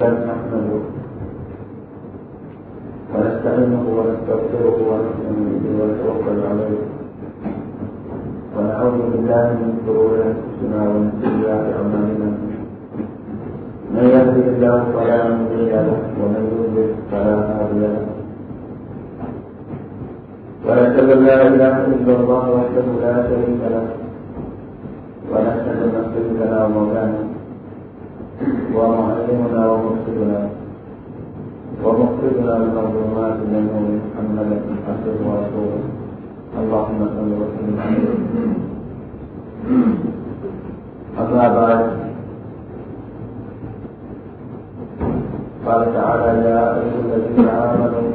نحمده ونستعينه ونستغفره ونؤمن به ونتوكل عليه ونعوذ بالله من شرور انفسنا ومن سيئات اعمالنا من يهده الله فلا مضل له ومن يضلل فلا هادي له ونشهد ان لا اله الا الله وحده لا شريك له ونشهد ان سيدنا ومولانا ومعلمنا ومرشدنا ومخرجنا من الظلمات من نور محمد عبده ورسوله اللهم صل وسلم عليه. اما بعد. قال تعالى يا ايها الذين امنوا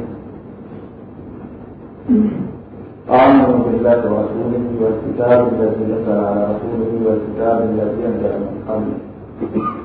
آمنوا بالله ورسوله والكتاب الذي نزل على رسوله والكتاب الذي أنزل من قبل.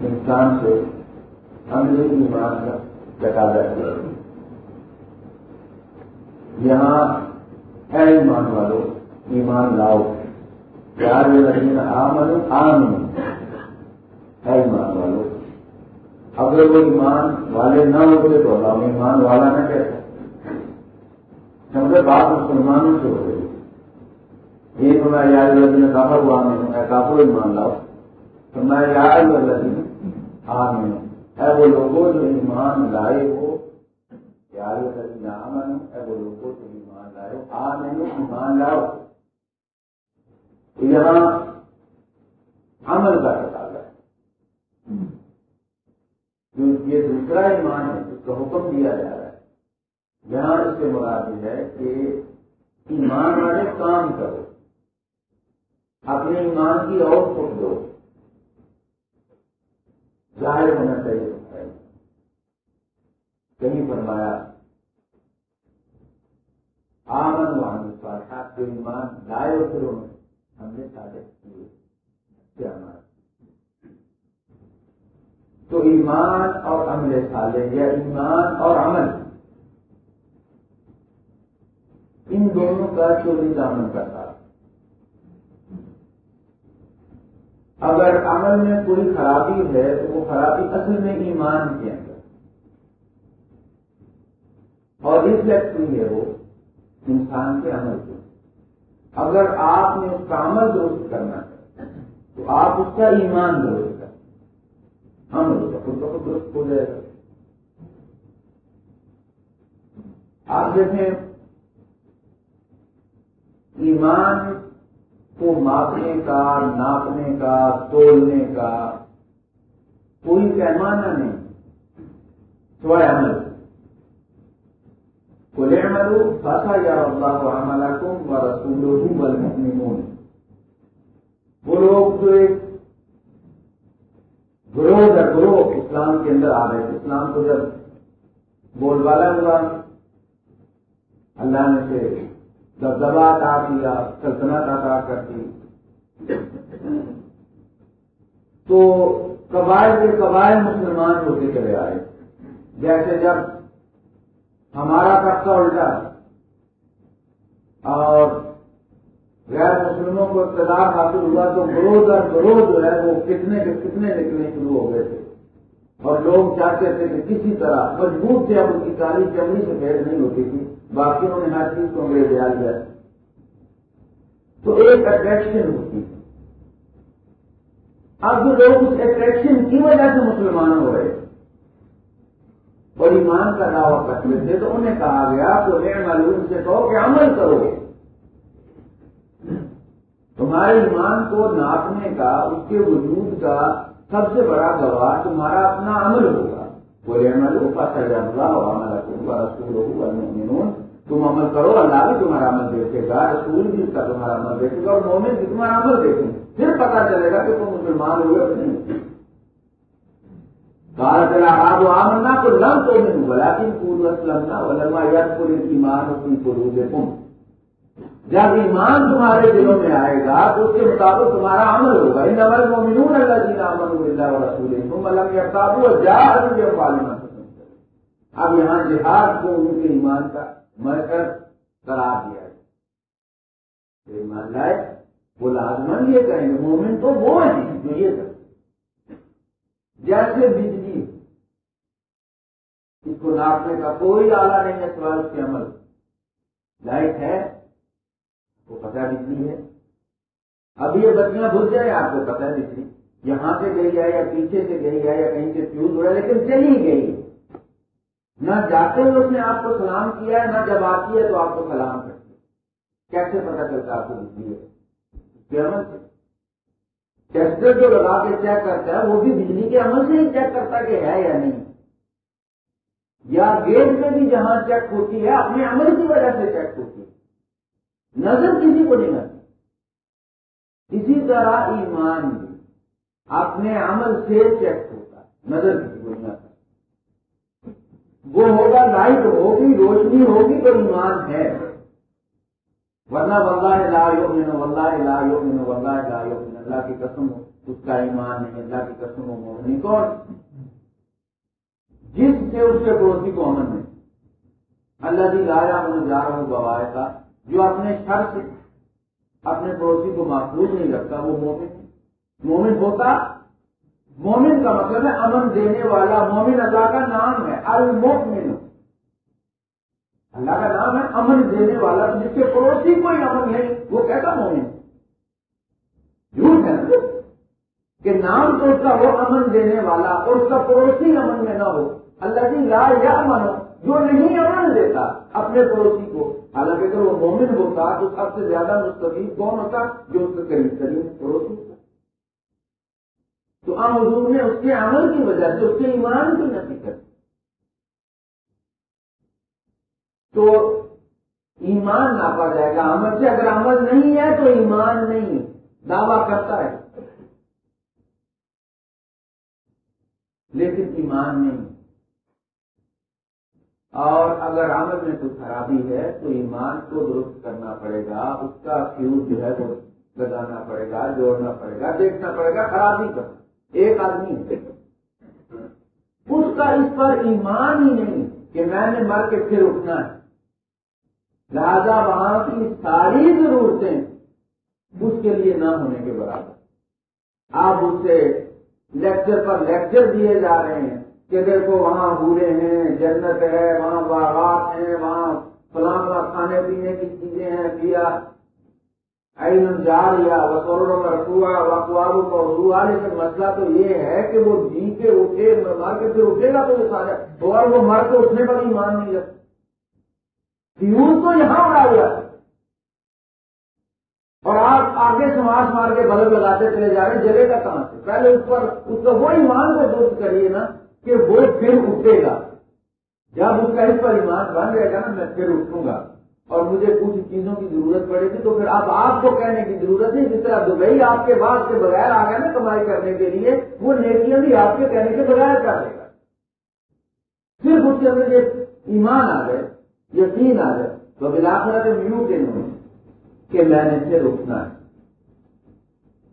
انسان سے عملی ایمان کا تقاضا کیا۔ یہاں اے ایمان والو، ایمان لاؤ۔ پیار لگین آمن آمن اے ایمان والو، اگر وہ ایمان والے نہ ہوتے تو اللہ ایمان والا نہ کہتا۔ سمجھے بات مسلمانوں سے ہو گئی یہ تو میں یاد لگنے کافر ہوا میں کافر ایمان لاؤ۔ تو میں یاد لگی آمین۔ اے وہ لوگوں جو ایمان لائے ہو پیار لگی آمن اے وہ لوگوں جو ایمان لائے ہو آمین ایمان لاؤ۔ یہاں عمل کا کتاب ہے۔ یہ دوسرا ایمان ہے، جس کا حکم دیا جا رہا ہے، یہاں اس سے مراد ہے کہ ایمان والے کام کرو۔ اپنے ایمان کی اور خود دو۔ ظاہر ہونا چاہیے۔ کہیں فرمایا، آمن وان صالحات جو ایمان لائے ہو پھر ہم نے سارے کیے۔ کیا تو ایمان اور عمل صالح یا ایمان اور عمل، ان دونوں کا چوری دامن کا ساتھ۔ اگر عمل میں کوئی خرابی ہے تو وہ خرابی اصل میں ایمان کے اندر اور ریفلیکٹ ہوئی ہے وہ انسان کے عمل کے۔ اگر آپ نے اس کا عمل درست کرنا ہے، تو آپ اس کا ایمان درست کریں۔ عمل اس کا خود بخود درست ہو جائے گا۔ آپ دیکھیں، ایمان کو ماپنے کا، ناپنے کا، تولنے کا، کوئی پیمانہ نہیں، سوائے عمل۔ کو لے فاسا یا اللہ عملہ کو و رسول والمؤمنون۔ وہ لوگ جو ایک گروہ در گروہ اسلام کے اندر آ رہے تھے۔ اسلام کو جب بول والا ہوا، اللہ نے سے دبدبا عطا کیا سلطنت عطا کر دی تو قبائل کے قبائل مسلمان ہوتے چلے آئے۔ جیسے جب ہمارا طبقہ الٹا اور غیر مسلموں کو اقتدار حاصل ہوا تو گروہ در گروہ جو ہے وہ کتنے کے کتنے نکلنے شروع ہو گئے تھے۔ اور لوگ چاہتے تھے کہ کسی طرح مجبور تھے اب ان کی کالی چمڑی سے بھیڑ نہیں ہوتی تھی۔ باقیوں نے ہر چیز کو انگریز دیا۔ لیا تو ایک اٹریکشن ہوتی ہے۔ اب جو لوگ اس اٹریکشن کی وجہ سے مسلمان ہو رہے اور ایمان کا دعویٰ کرتے تھے، تو انہیں کہا گیا تو غیر معلوم سے کہو کہ عمل کرو۔ تمہارے ایمان کو ناپنے کا، اس کے وجود کا سب سے بڑا گواہ تمہارا اپنا عمل ہوگا۔ وہ عمل ہو پاس عمل رسول ہو تم عمل کرو، اللہ بھی تمہارا عمل دیکھے گا، رسول بھی اس کا تمہارا عمل دیکھے گا اور مومن بھی تمہارا عمل دیکھیں گے پھر پتا چلے گا کہ تم مسلمان ہوئے نہیں۔ کہا چلا آب آمنا تو لم تو میں بلا کن پور اسلم نہ ولما یاد پوری ایمان اپنی پورو دے جب ایمان تمہارے دلوں میں آئے گا تو اس کے مطابق تمہارا عمل ہوگا۔ ان عمل مومنون اللہ جی امن اللہ رسول تم علم یا قابو جا پارلیمنٹ اب یہاں جہاد کو ان کے ایمان کا مرکز قرار دیا ہے ایمان لائے، وہ لازمن یہ کہیں گے، مومن تو وہ ہیں جو یہ کرتے جیسے بجلی، اس کو ناپنے کا کوئی آلہ نہیں ہے سوال اس کے عمل۔ لائٹ ہے وہ پتہ بجلی ہے۔ اب یہ بتیاں بھول جائے آپ کو پتہ بجلی یہاں سے گئی ہے یا پیچھے سے گئی ہے یا کہیں سے فیوز ہو رہا ہے لیکن چلی گئی۔ نہ جاتے ہوئے اس نے آپ کو سلام کیا ہے، نہ جب آتی ہے تو آپ کو سلام کرتی ہے۔ کیسے پتا چلتا آپ کو بجلی ہے؟ عمل سے۔ ٹیسٹر جو لگا کے چیک کرتا ہے، وہ بھی بجلی کے عمل سے ہی چیک کرتا کہ ہے یا نہیں۔ یا گیٹ میں بھی جہاں چیک ہوتی ہے، اپنے عمل کی وجہ سے چیک ہوتی ہے۔ نظر کسی کو نہیں آتی اسی طرح ایمان بھی۔ اپنے عمل سے چیک ہوتا ہے۔ نظر کسی کو نہیں آتا وہ ہوگا لائٹ، ہوگی، روشنی، ہوگی تو ایمان ہے۔ ورنہ واللہ لا یؤمن، واللہ لا یؤمن، واللہ لا یؤمن۔ اللہ کی قسم اس کا ایمان ہے اللہ کی قسم مومنی کون؟ جس سے اس کے پڑوسی کو امن ہے۔ اللہ جی لایا مجھے جا رہا ہوں گواہ کا۔ جو اپنے شر سے اپنے پڑوسی کو محفوظ نہیں رکھتا، وہ مومن مومن ہوتا، مومن کا مطلب ہے امن دینے والا، مومن اللہ کا نام ہے المومن اللہ کا نام ہے امن دینے والا، جس کے پڑوسی کوئی امن نہیں وہ کہتا مومن؟ جھوٹ ہے نا؟ کہ نام تو اس کا وہ امن دینے والا، اور اس کا پڑوسی امن میں نہ ہو۔ اللہ جی لا یا امن جو نہیں امن دیتا، اپنے پڑوسی کو حالانکہ اگر وہ مومن ہوتا تو سب سے زیادہ مستفید کون ہوتا جو اس کے قریب قریب پڑوسی تو عام حضور نے اس کے عمل کی وجہ سے، اس کے ایمان کی نفی کر تو ایمان ناپا جائے گا۔ عمل سے اگر عمل نہیں ہے تو ایمان نہیں، دعویٰ کرتا ہے۔ لیکن ایمان نہیں۔ اور اگر عمل میں کوئی خرابی ہے تو ایمان کو درست کرنا پڑے گا، اس کا فیوز جو ہے وہ لگانا پڑے گا، جوڑنا پڑے گا، دیکھنا پڑے گا، خرابی کا ایک آدمی اس کا اس پر ایمان ہی نہیں کہ میں نے مر کے پھر اٹھنا ہے۔ لہذا وہاں کی ساری ضرورتیں اس کے لیے نہ ہونے کے برابر۔ آپ اس سے لیکچر پر لیکچر دیے جا رہے ہیں۔ کہ دیکھو وہاں بورے ہیں، جنت ہے، وہاں باغات ہیں، وہاں فلاں کھانے پینے کی چیزیں ہیں کیا جاریا وسور رکھوا کا مسئلہ تو یہ ہے کہ وہ جی کے اٹھے، مر کے پھر اٹھے گا تو یہ سارا اور وہ مر کے اٹھنے پر ہی مان نہیں رکھتے فیوز تو یہاں اڑا ہوا ہے اور آپ آگے سے مار کے بلب لگاتے چلے جا رہے جلے گا کہاں سے؟ پہلے اس پر، اس کا وہ ایمان کو دوست کریے نا کہ وہ پھر اٹھے گا۔ جب اس کا اس پر ایمان بن جائے گا نا، میں پھر اٹھوں گا۔ اور مجھے کچھ چیزوں کی ضرورت پڑے گی، تو پھر اب آپ کو کہنے کی ضرورت ہے جس طرح دبئی آپ کے بعد کے بغیر آ گیا نا کمائی کرنے کے لیے، وہ نیکیاں بھی آپ کے کہنے کے بغیر کر لے گا۔ صرف اس کے اندر یہ ایمان آ گئے، یقین آ گئے۔ تو بلا کے میو کے نہیں کہ میں نے پھر اٹھنا ہے۔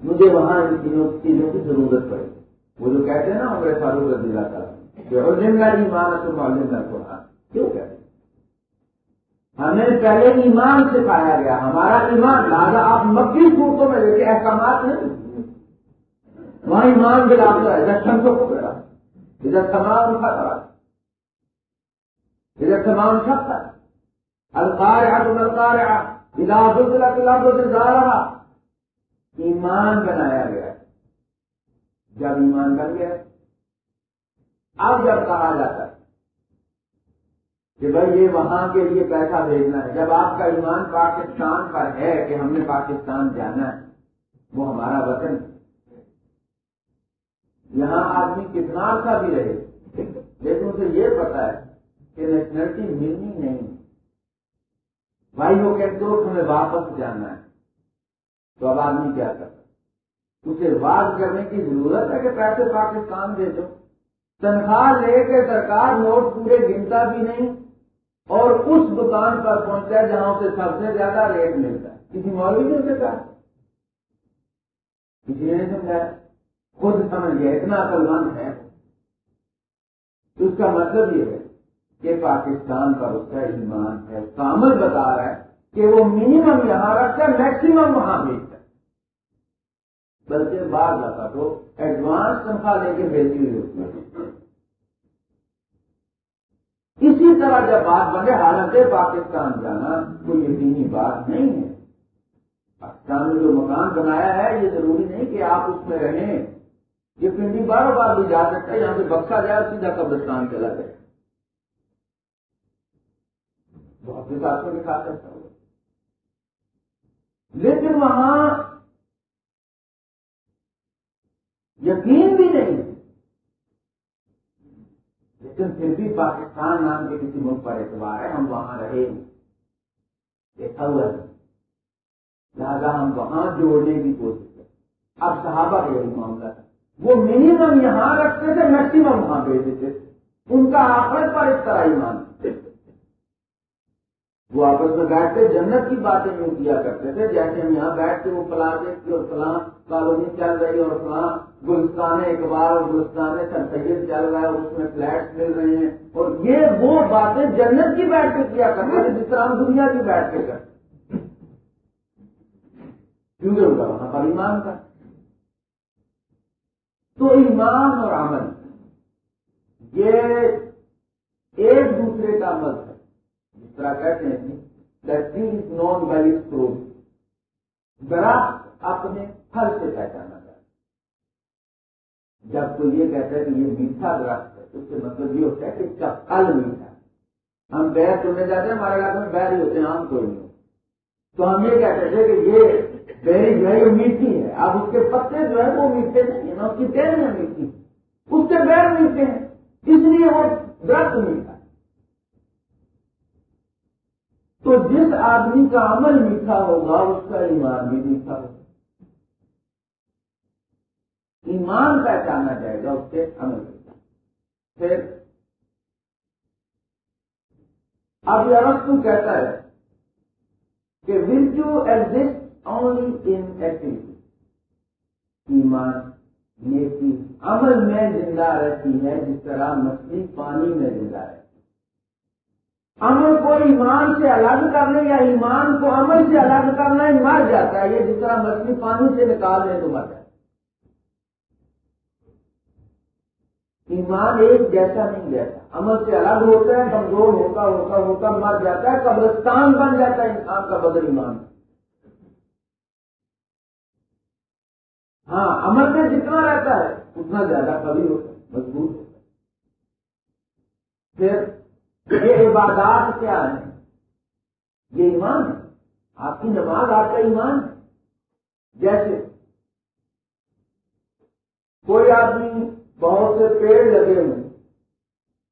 مجھے وہاں ان چیزوں کی ضرورت پڑے وہ جو کہتے ہیں نا، ہمارے فاروق رضی اللہ تعالیٰ، کہ ایمان ہے تو معلوم نہ کیوں کہتے ہمیں پہلے ایمان سکھایا گیا، ہمارا ایمان، لہٰذا آپ مکی صورتوں میں دیکھے احکامات نہیں وہاں ایمان دلا ہے ادھر شمسوں کو پڑا۔ ادھر تمام اٹھا کرا ادھر تمام سب تھا الکار الکار جا رہا ایمان بنایا گیا۔ جب ایمان بن گیا۔ اب جب کہا جاتا ہے کہ بھائی یہ وہاں کے لیے پیسہ بھیجنا ہے، جب آپ کا ایمان پاکستان پر ہے کہ ہم نے پاکستان جانا ہے، وہ ہمارا وطن یہاں آدمی کتنا عرصہ بھی رہے، لیکن اسے یہ پتا ہے کہ نیشنلٹی ملنی نہیں۔ بھائی وہ کہتے ہو ہمیں واپس جانا ہے، تو اب آدمی کیا کرتا اسے بات کرنے کی ضرورت ہے کہ پیسے پاکستان بھیجو تنخواہ لے کے سرکار نوٹ پورے گنتا بھی نہیں اور اس دکان پر پہنچتا ہے جہاں اسے سب سے زیادہ ریٹ ملتا ہے۔ کسی مولوی نے اسے کہا؟ کسی نے سمجھایا؟ خود سمجھ گیا اتنا مند ہے۔ اس کا مطلب یہ ہے کہ پاکستان پر اس کا ایمان ہے اس کا عمل بتا رہا ہے کہ وہ منیمم یہاں رکھتا ہے میکسیمم وہاں بھیجتا ہے۔ بلکہ بعض لگا تو ایڈوانس تنخواہ لے کے بھیجی ہوئی ہوتی ہے اسی طرح جب بات بنے حالت پاکستان جانا کوئی یقینی بات نہیں ہے۔ پاکستان نے جو مکان بنایا ہے، یہ ضروری نہیں کہ آپ اس میں رہیں۔ یہ پنڈی بار بار بھی جا سکتا ہے، یہاں سے بخشا جائے سیدھا قبرستان چلا جائے۔ بہت سے ساتھوں کے ساتھ ایسا ہوا لیکن وہاں یقین بھی نہیں۔ لیکن پھر بھی پاکستان نام کے کسی ملک پر اعتبار ہے، ہم وہاں رہے دیکھا ہوا لہٰذا ہم وہاں جوڑنے کی کوشش کریں۔ اب صحابہ کا یہی معاملہ تھا۔ وہ منیمم یہاں رکھتے تھے میکسیمم وہاں بھیج دیتے ان کا آخرت پر اس طرح ہی مان وہ آپس میں بیٹھتے، جنت کی باتیں یوں کیا کرتے تھے، جیسے ہم یہاں بیٹھ کے وہ فلاں دیکھتے اور فلاں کالونی چل رہی اور فلاں گلستان اقبال اور گلستان سر چل رہا ہے اور اس میں فلیٹس مل رہے ہیں۔ اور یہ وہ باتیں جنت کی بیٹھ کے کیا کرتے تھے، جس طرح ہم دنیا کی بیٹھ کے کرتے کیونکہ ان کا وہاں پر ایمان تھا تو ایمان اور عمل، یہ ایک دوسرے کا عمل۔ کہتے ہیں از نون بائی فروٹ درخت اپنے پھل سے پہچانا چاہتا جب کوئی یہ کہتا ہے کہ یہ میٹھا درخت ہے، اس سے مطلب یہ ہوتا ہے کہ اس کا پھل میٹھا ہم بیر سننے جاتے ہیں، ہمارے علاقے میں بیر ہی ہوتے ہیں، عام کوئی نہیں۔ تو ہم یہ کہتے تھے کہ یہ بیری جو ہے، یہ میٹھی ہے۔ اب اس کے پتے جو ہے وہ میٹھے نہیں ہیں اس کی ٹہنیاں میٹھی اس کے بیر میٹھے ہیں، اس لیے وہ درخت میٹھا تو جس آدمی کا عمل میٹھا ہوگا، اس کا ایمان بھی میٹھا ہوگا۔ ایمان پہچانا جائے گا، اس کے عمل پھر، اب یہ رقم کہتا ہے کہ virtue exists only in activity ایمان نیکی عمل میں زندہ رہتی ہے جس طرح مچھلی پانی میں زندہ رہتی ہے۔ عمل کو ایمان سے الگ کرنے یا ایمان کو عمل سے الگ کرنا ہی مر جاتا ہے، یہ جس طرح مچھلی پانی سے نکال دیں تو مر جاتا ہے۔ ایمان ایک جیسا نہیں جیسا، عمل سے الگ ہوتا ہے، کمزور ہوتا ہوتا ہوتا، مر جاتا ہے، قبرستان بن جاتا ہے، انسان کا بدل ایمان۔ ہاں عمل سے جتنا رہتا ہے، اتنا زیادہ کبھی ہوتا ہے، مضبوط ہوتا ہے۔ پھر یہ عبادات کیا ہے یہ ایمان ہے۔ آپ کی نماز، آپ کا ایمان ہے۔ جیسے کوئی آدمی بہت سے پیڑ لگے ہوئے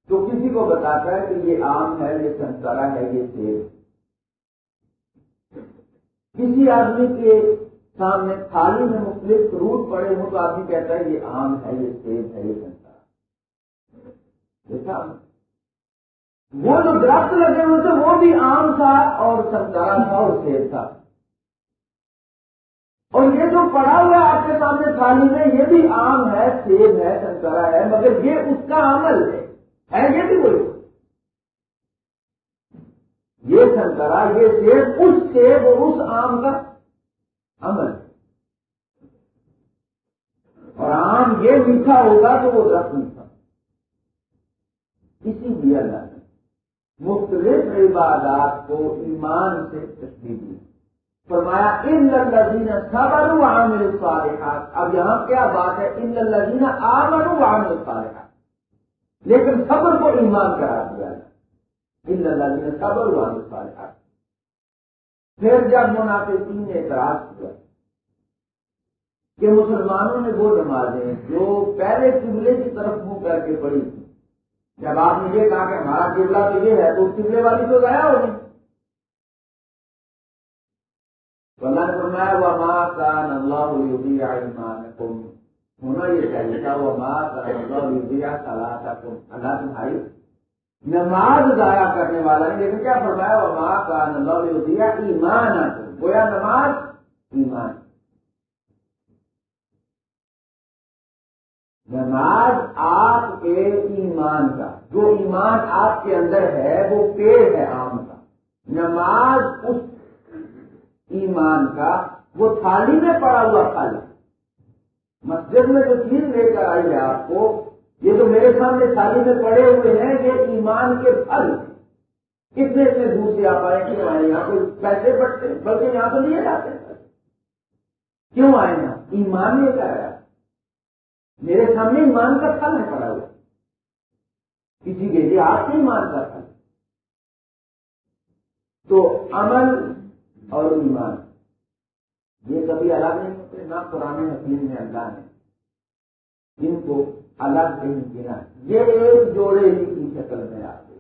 تو کسی کو بتاتا ہے کہ یہ آم ہے، یہ سنترا ہے، یہ سیب۔ کسی آدمی کے سامنے تھالی میں مختلف فروٹ پڑے ہوں تو آدمی کہتا ہے یہ آم ہے، یہ سیب ہے، یہ سنترا۔ وہ جو درخت لگے ہوئے تھے، وہ بھی آم تھا اور سنترا تھا اور سیب تھا۔ اور یہ جو پڑا ہوا ہے، آپ کے سامنے تھالی میں، یہ بھی آم ہے، سیب ہے سنکرا ہے، مگر یہ اس کا عمل ہے۔ یہ بھی وہی۔ یہ سنکرا یہ سیب، اس سیب اور اس آم کا عمل۔ اور آم یہ میٹھا ہوگا تو وہ درخت میٹھا۔ اسی لیے اللہ مختلف عبادات کو ایمان سے تشریح دی فرمایا، ان لذین صبر عامل الصالحات۔ اب یہاں کیا بات ہے؟ ان لذین آمن عامل الصالحات۔ لیکن صبر کو ایمان کرا دیا ان لذین صبر عامل الصالحات۔ پھر جب منافقین نے اعتراض کیا کہ مسلمانوں نے وہ نمازیں جو پہلے قبلے کی طرف منہ کر کے پڑی تھی جب آپ نے یہ کہا کہ ہمارا قبلہ تو یہ ہے، تو قبلے والی تو گیا ہوگی۔ اللہ نے فرمایا وہ ماں کا نلہ ایمان ہونا یہ چاہیے تھا وہ ماں دیا صلاح تھا اللہ تمہاری نماز ضائع کرنے والا ہے لیکن کیا فرمایا وہ ماں کا نلو دیا ایمان گویا نماز ایمان۔ نماز آپ کے ایمان کا، جو ایمان آپ کے اندر ہے، وہ پیڑ ہے آم کا۔ نماز اس ایمان کا، وہ تھالی میں پڑا ہوا تھالی۔ مسجد میں جو چیز لے کر آئی ہے آپ کو، یہ تو میرے سامنے تھالی میں پڑے ہوئے ہیں، یہ ایمان کے پھل۔ کتنے اتنے دور سے آپ آئے کیوں آئے یہاں کوئی پیسے بٹتے بلکہ یہاں تو لیے جاتے ہیں کیوں آئے یہاں ایمان لے کر آیا میرے سامنے ایمان کا پھل ہے پڑا ہوا۔ کسی کے لیے آپ سے ایمان کا پھل تو عمل اور ایمان، یہ کبھی الگ نہیں ہوتے، نہ پرانے حکیم میں، اللہ نے جن کو الگ نہیں کیا یہ ایک جوڑے ہی کی شکل میں آتے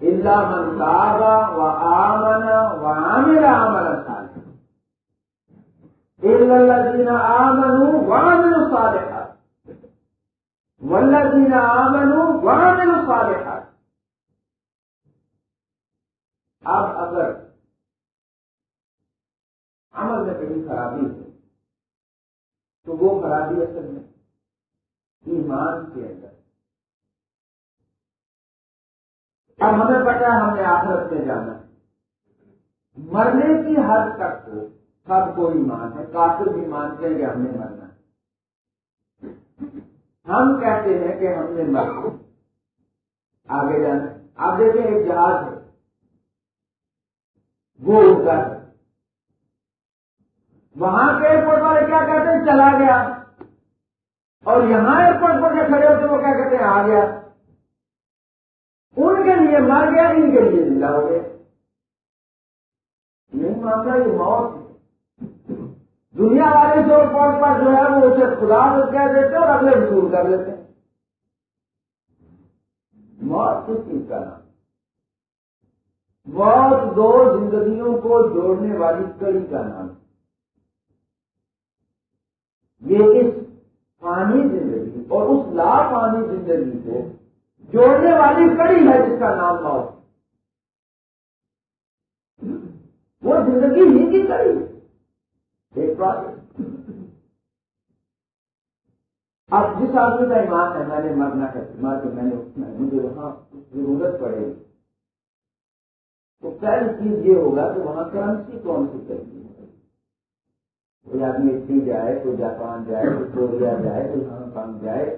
اللہ منتابا و آمن و عامر آمن الذين آمنوا وعملوا الصالحات والذين آمنوا وعملوا الصالحات اب اگر عمل میں کہیں خرابی ہے تو وہ خرابی اصل میں ایمان کے اندر اب ہمیں پتا ہے ہم نے آخرت میں جانا مرنے کی حد تک کو سب کو ایمان ہے، کافر بھی مانتے ہیں کہ ہم نے مرنا ہم کہتے ہیں کہ ہم نے مرنا آگے جانا آپ دیکھیں ایک جہاز ہے۔ وہ اڑتا ہے۔ وہاں کے ایئرپورٹ والے کیا کہتے ہیں؟ چلا گیا۔ اور یہاں ایئرپورٹ پر جو کھڑے ہوتے وہ کیا کہتے ہیں؟ آ گیا۔ ان کے لیے مر گیا، ان کے لیے زندہ ہو گیا۔ نہیں مانتا یہ موت۔ دنیا والے جو ایئرپورٹ پر جو ہے وہ اسے خدا کہہ دیتے اور اگلے وصول کر دیتے موت کس چیز کا نام؟ موت دو زندگیوں کو جوڑنے والی کڑی کا نام۔ یہ اس پانی زندگی اور اس لا پانی زندگی کو جوڑنے والی کڑی ہے جس کا نام موت۔ وہ زندگی ہی کی کڑی ہے؟ ایک بات۔ اب جس آدمی کا ایمان ہے، میں نے مرنا ہے مر کے میں نے اٹھنا ہے مجھے وہاں ضرورت پڑے گی۔ تو پہلی چیز یہ ہوگا کہ وہاں کرنسی کون سی کرنی کوئی آدمی اٹلی جائے، کوئی جاپان جائے، کوئی کوریا جائے، کوئی ہانگ کانگ جائے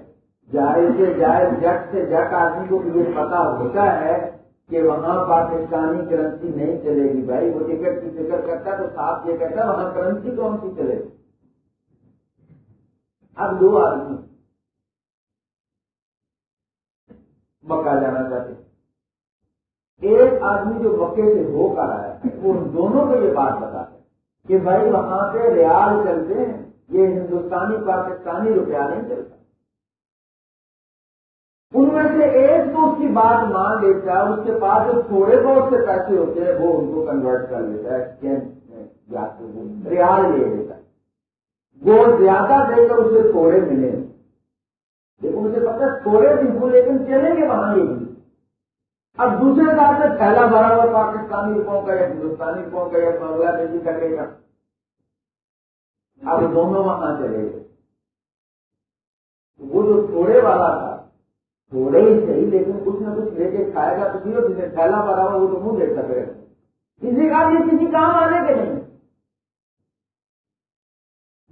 جائے سے جائے جٹ سے جٹ آدمی کو یہ پتا ہوتا ہے کہ وہاں پاکستانی کرنسی نہیں چلے گی بھائی، وہ ٹکٹ کی فکر کرتا تو صاف یہ کہتا وہاں کرنسی کون سی چلے گی؟ اب دو آدمی مکہ جانا چاہتے ایک آدمی جو مکے سے ہو کر آیا وہ ان دونوں کو یہ بات بتا کہ بھائی وہاں پہ ریال چلتے ہیں، یہ ہندوستانی، پاکستانی روپیہ نہیں چلتا۔ میں سے ایک تو اس کی بات مان لیتا ہے، اس کے پاس جو تھوڑے بہت سے پیسے ہوتے ہیں، وہ ان کو کنورٹ کر لیتا ہے ریال لے لیتا ہے۔ وہ زیادہ دے کر اسے تھوڑے ملے۔ لیکن اسے پتا تھوڑے دن کو لیکن چلیں گے وہاں یہ بھی۔ اب دوسرے سال سے پھیلا بھرا ہوا پاکستانی روپوں کا یا ہندوستانی روپوں کا یا بنگلہ دیشی کرے گا۔ اب دونوں وہاں چلے گئے۔ وہ جو تھوڑے والا تھا تھوڑے ہی صحیح، لیکن کچھ نہ کچھ لے کے کھائے گا تو جسے پھیلا بھرا ہوا وہ تو منہ دیکھ سکے کسی کا بھی کسی کام آنے کے نہیں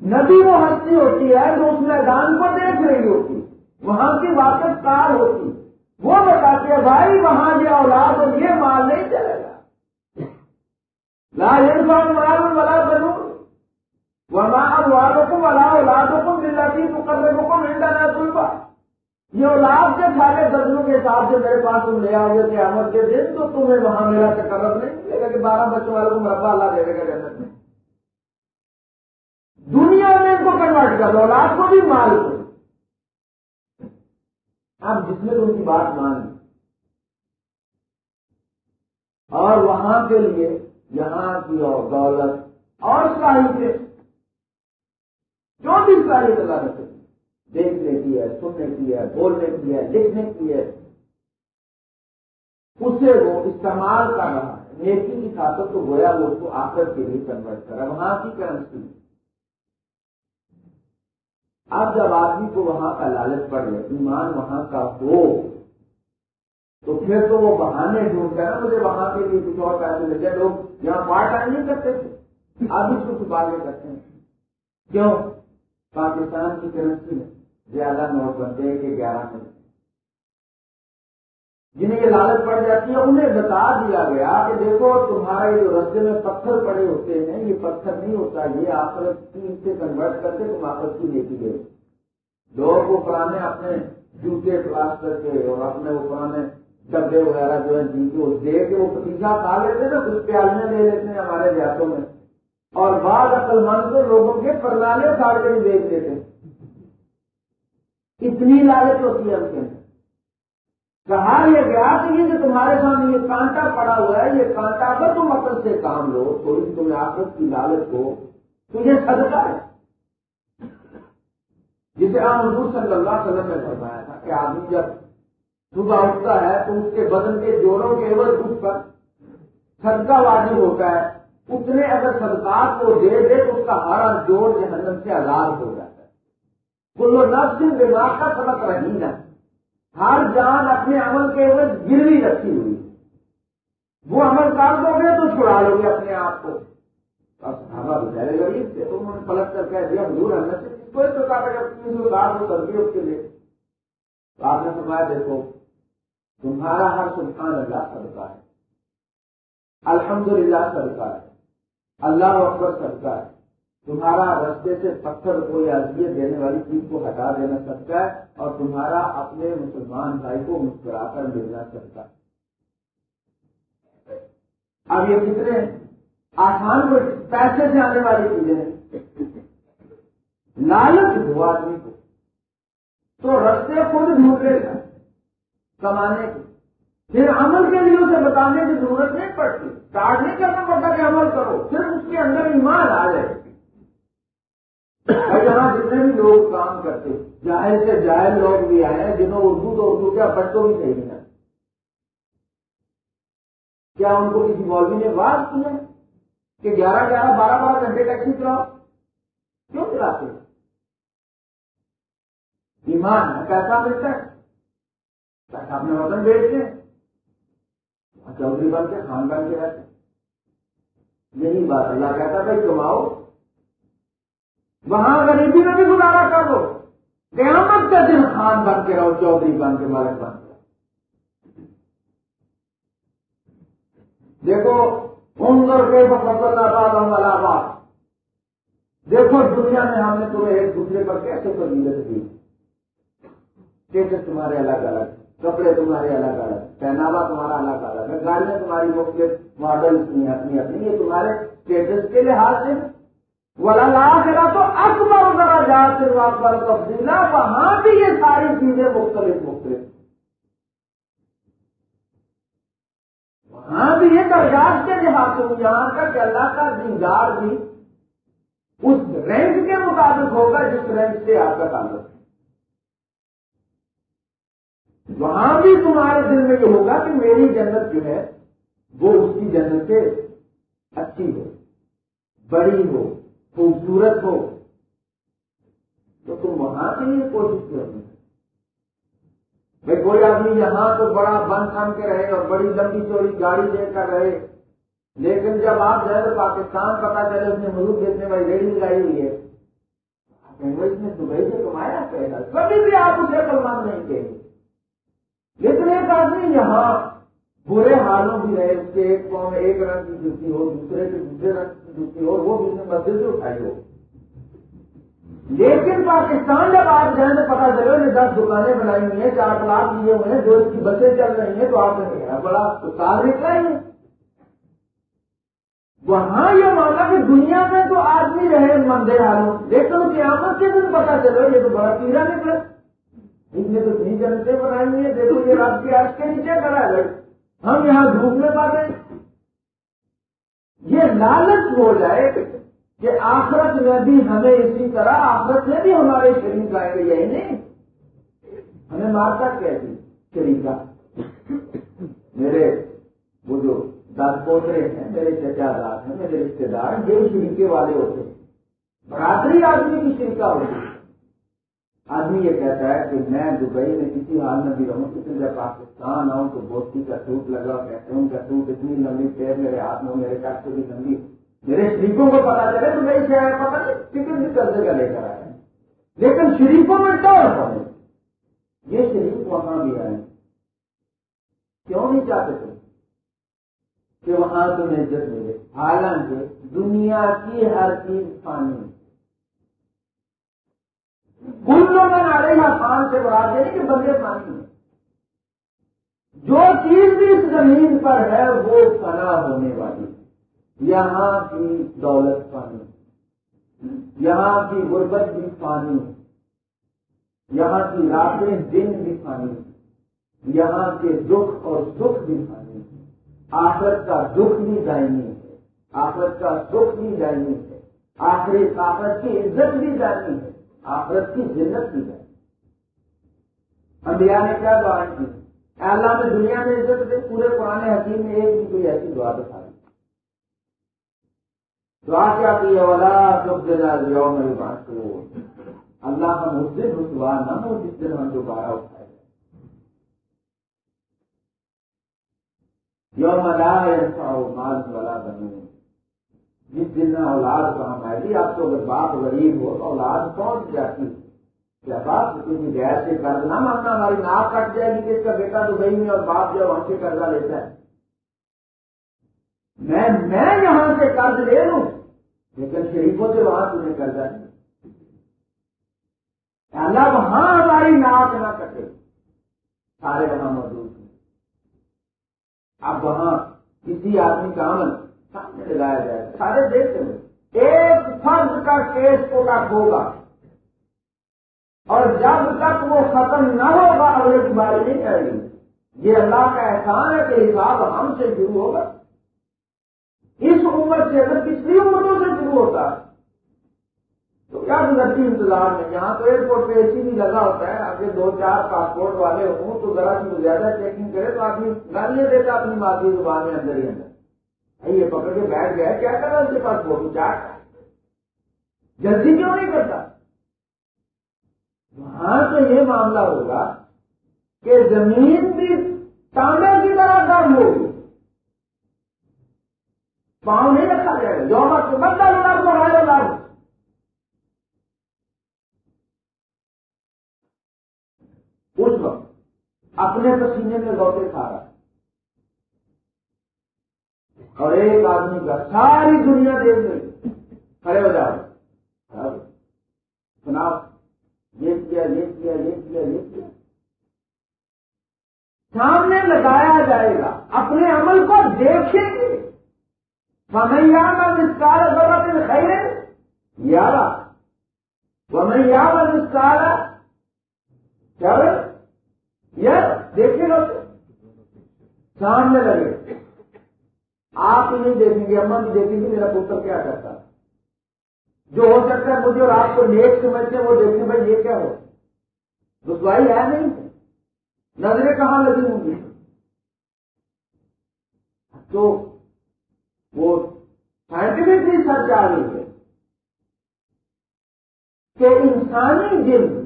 ندی وہ ہستی ہوتی ہے، جو اس میدان کو دیکھ رہی ہوتی، وہاں کی واقف کار ہوتی۔ وہ بتاتے ہیں بھائی، وہاں یہ اولاد اور یہ مال نہیں چلے گا۔ لا مال بلا بنو وہاں والوں کو بلا اولادوں کو مل جاتی تو کرنے کو مل جانا سنبا یہ اولاد کے سارے درجنوں کے حساب سے میرے پاس تم لے آؤ گے قیامت کے دن، تو تمہیں وہاں میرا تقرب نہیں ملے گا کہ بارہ بچوں والوں کو مربع اللہ دے گا جنت میں۔ دنیا میں ان کو کنورٹ کر لو اولاد کو بھی، مال کو اب جس نے ان کی بات مانی اور وہاں کے لیے یہاں کی اور دولت اور صاحب چوبیس ساری عدالت دیکھنے کی ہے سننے کی ہے بولنے کی ہے لکھنے کی ہے۔ اسے وہ استعمال کر رہا ہے۔ نیکی کی خاطر تو گویا وہ اس کو آخر کے لیے کنورٹ کر رہا ہے۔ وہاں کی کرنسی۔ اب جب آدمی کو وہاں کا لالچ پڑ جائے ایمان وہاں کا ہو، تو پھر تو وہ بہانے ڈھونڈتے ہیں مجھے وہاں کے لیے کچھ اور پیسے لگے، لوگ یہاں پارٹ ٹائم نہیں کرتے تھے۔ اب اس کو چھپانے کرتے ہیں۔ کیوں؟ پاکستان کی کرنسی میں۔ زیادہ نوٹ بنتے کہ گیارہ میں جنہیں یہ لالچ پڑ جاتی ہے، انہیں بتا دیا گیا کہ دیکھو، تمہارے جو رستے میں پتھر پڑے ہوتے ہیں، یہ پتھر نہیں ہوتا، یہ آخرت کی سے کنورٹ کر کے تم آخرت کی لیتی گئے لوگوں کو پرانے اپنے جوتے پلاسٹر کے اور اپنے وہ پرانے ڈبے وغیرہ جو ہے جن کو دے کے وہ پتیجا کھا لیتے نا، کچھ پیالنے لے لیتے ہیں ہمارے دیہاتوں میں۔ اور بعض عقل مند لوگوں کے پرنانے کھاڑ کے بھی دیکھ دیتے۔ اتنی لالچ ہوتی ہے ان کے اندر کہا یہ گیا کہ یہ جو تمہارے سامنے یہ کانٹا پڑا ہوا ہے؟ یہ کانٹا اگر تم عقل سے کام لو تھوڑی تمہیں آفت کی لالچ ہو تو یہ صدقہ ہے۔ جسے عام حضور صلی اللہ علیہ وسلم نے فرمایا تھا کہ آدمی جب صبح اٹھتا ہے تو اس کے بدن کے جوڑوں کے عوض اس پر صدقہ واجب ہوتا ہے، اتنے اگر صدقات کو دے دے تو اس کا ہر جوڑ جہنم سے آزاد ہو جاتا ہے نفس دماغ کا سبق رہی نہ ہر جان اپنے عمل کے عوض گروی رکھی ہوئی وہ عمل کر دو گے تو چھڑا لو گے اپنے آپ کو۔ بچارے غریب تھے تو انہوں نے پلٹ کر کہہ دیا دور ہمیں سے کوئی تو کر دی اس کے لیے۔ تو آپ نے فرمایا، دیکھو، تمہارا ہر سبحان اللہ صدقہ ہے۔ الحمد للہ صدقہ ہے۔ اللہ اکبر صدقہ ہے۔ تمہارا رستے سے پتھر کو یا اذیت دینے والی چیز کو ہٹا دینا سکتا ہے اور تمہارا اپنے مسلمان بھائی کو مسکرا کر ملنا سکتا ہے۔ اب یہ کتنے آسان کو پیسے سے آنے والی چیزیں ہیں لالچ ہو آدمی کو۔ تو رستے خود ڈھونڈے گا کمانے کی پھر عمل کے لیے اسے بتانے کی ضرورت نہیں پڑتی۔ کارڈ نہیں کرنا پڑتا کہ عمل کرو، پھر اس کے اندر ایمان آ جائے۔ اور جہاں جتنے بھی لوگ کام کرتے جاہل سے جاہل لوگ بھی آئے ہیں، جنہوں اردو تو اردو کیا، بچوں بھی صحیح ہے کیا ان کو کسی مولوی نے بات کی ہے کہ گیارہ گیارہ بارہ بارہ گھنٹے ٹیکسی چلاؤ؟ کیوں چلاتے ایمان ہے، پیسہ ملتا ہے۔ پیسہ اپنے وطن بیچتے چودھری بن کے خان بن کے رہتے یہی بات اللہ کہتا بھائی کماؤ۔ وہاں غریبی میں بھی گزارا کر دو۔ قیامت کے دن خان بن کے رہو، چودھری بن کے مالک بن کے۔ دیکھو عمر کے فصل مطلب آباد، ہم آباد۔ دیکھو، دنیا میں ہم نے تمہیں ایک دوسرے پر کیسے فضیلت دی؟ کیسے تمہارے الگ الگ؟ کپڑے تمہارے الگ الگ، پہناوا تمہارا الگ الگ ہے گاڑیاں تمہاری مختلف ماڈل اپنی اپنی، یہ تمہارے اسٹیٹس کے لحاظ سے تو اکبر ذرا جا سے پر تبدیلا وہاں بھی یہ ساری چیزیں مختلف مختلف وہاں بھی یہ درجات کے لحاظ سے، یہاں تک اللہ کا دیندار بھی اس رینک کے مطابق ہوگا جس رینک سے آپ کا تعلق ہے۔ وہاں بھی تمہارے دل میں یہ ہوگا کہ میری جنت جو ہے، وہ اس کی جنت سے اچھی ہو، بڑی ہو خوبصورت ہو، تو تم وہاں کے لیے کوشش کرو۔ بھائی، کوئی آدمی یہاں تو بڑا بند تھام کے رہے اور بڑی لمبی چوری گاڑی لے کر رہے، لیکن جب آپ جائے تو پاکستان پتا چلے اس نے ملک دیکھنے والی ریڈی لگائی ہوئی ہے۔ اس نے دبئی سے کمایا کہنا کبھی بھی آپ اسے کلمان نہیں کہیں گے۔ لیکن ایک آدمی یہاں برے حالوں بھی رہے، اس کے ایک پاؤں میں ایک رنگ کی جوتی ہو، دوسرے کے دوسرے رنگ کی جوتی ہو وہ بھی مسجد سے اٹھائی ہو۔ لیکن پاکستان جب آپ جائیں تو پتا چلے نے دس دکانیں بنائی ہوئی ہیں، چار پلاٹ لیے ہوئے ہیں، جو اس کی بسیں چل رہی ہیں تو آپ نے کہا بڑا کار نکلا ہی وہاں یہ مانا کہ دنیا میں تو آدمی رہے مندے حالوں لیکن قیامت کے دن پتا چلو یہ تو بڑا کیڑا نکلا۔ اس نے تو اتنی جنتے بنائی ہوئی ہے دیکھو یہ رات کی آج کے نیچے کرا ہے۔ ہم یہاں دھوپ میں پاتے یہ لالچ ہو جائے کہ آخرت میں بھی ہمیں اسی طرح آخرت میں بھی ہمارے شریر آئیں گے یہی نہیں۔ ہمیں مارتا کیسی جی؟ شریفہ میرے وہ جو دس پوترے ہیں، میرے چچا دار ہیں، میرے رشتے دار یہ شریقے والے ہوتے ہیں۔ برادری آدمی کی شریکا ہوتی ہے۔ آدمی یہ کہتا ہے کہ میں دبئی میں کسی حال میں بھی رہوں، کسی جب پاکستان آؤں تو بوستی کا سوٹ لگا کہتے ہیں ان کا سوٹ، اتنی لمبی پیر میرے ہاتھ میں، میرے کاٹ سے بھی لمبی۔ میرے شریفوں کو پتا چلے تو میری شہر پتا نہیں فکر بھی قرضے کا لے کر آئے لیکن شریفوں میں ڈر پڑے یہ شریف وہاں بھی آئے۔ کیوں نہیں چاہتے تھے کہ وہاں تمہیں عزت ملے۔ حالانکہ دنیا کی ہر چیز پانی گلوں میں نہ رہے پان سے بڑھا دے کہ بندے پانی میں جو چیز بھی اس زمین پر ہے، وہ فنا ہونے والی یہاں کی دولت پانی یہاں کی غربت بھی پانی یہاں کی راتیں دن بھی پانی یہاں کے دکھ اور سکھ بھی پانی آخرت کا دکھ بھی دائمی ہے۔ آخرت کا سکھ بھی دائمی ہے۔ آخری آخرت کی عزت بھی دائمی ہے۔ آخرت کی جنت کی جائے انبیاء نے کیا دعا کی؟ اللہ، میں دنیا میں عزت دے، پورے پرانے حکیم میں ایک بھی کوئی ایسی دعا دکھا دی دعا کیا کی؟ والا سب جگہ میری بات کو اللہ کا مسجد رسوا نہ ہو جس دن ہم دوبارہ اٹھائے یوم لا مال والا بنو جس دن میں اولاد کام آئے گی آپ کو اگر باپ غریب ہو تو اولاد پہنچ جاتی؟ کیا بات کسی گیس سے قرض نہ ماننا ہماری ناک کٹ جائے گی کہ اس کا بیٹا تو گئی میں اور باپ جو وہاں سے قرضہ لیتا ہے۔ میں میں یہاں سے قرض لے لوں، لیکن شریفوں سے وہاں تمہیں قرضہ نہیں۔ اللہ وہاں ہماری ناک نہ کٹے۔ سارے وہاں موجود ہیں۔ اب وہاں کسی آدمی کا عمل سامنے لگایا جائے۔ سارے دیکھتے ہیں ایک فرض کا کیس کو ہوگا۔ اور جب تک وہ ختم نہ ہوگا، اگلے کی بارے نہیں کرے گی۔ یہ اللہ کا احسان ہے کہ حساب ہم سے شروع ہوگا۔ اس عمر سے اگر پچھلی عمروں سے شروع ہوتا ہے، تو کیا گزرتی انتظار میں؟ یہاں تو ایئرپورٹ پہ اے سی بھی لگا ہوتا ہے۔ اگر دو چار پاسپورٹ والے ہوں تو ذرا سی زیادہ چیکنگ کرے تو آدمی گالیاں دیتا اپنی مادری زبان میں اندر ہی اندر۔ یہ پکڑ کے بیٹھ گیا کیا کر رہا اس کے پاس؟ فوٹو چاٹ جلدی کیوں نہیں کرتا؟ وہاں تو یہ معاملہ ہوگا کہ زمین بھی تانبے کی طرح گرم ہوگی۔ پاؤں نہیں رکھا جائے گا۔ جو بات بندہ لگا کو ہائے لاؤ اس وقت اپنے پسینے میں لوٹے کھا رہا اور ایک آدمی کا ساری دنیا دیکھ گئی کھڑے ہو جاؤ۔ سناؤ یہ کیا یہ کیا یہ کیا یہ کیا۔ سامنے لگایا جائے گا۔ اپنے عمل کو دیکھیں گے۔ ومیا میں مسکار ضرورت خیر یار ومیا میں مسکار کیا یار دیکھے گا سامنے لگے۔ آپ نہیں دیکھیں گے، اما بھی دیکھیں گے، میرا پتر کیا کرتا؟ جو ہو سکتا ہے مجھے اور آپ کو نیک سمجھتے ہیں، وہ دیکھیں بھائی یہ کیا ہو؟ رسوائی ہے نہیں؟ نظریں کہاں لگی ہوں گی؟ تو وہ سائنٹیفکلی سرچ آ رہی ہے کہ انسانی جلد،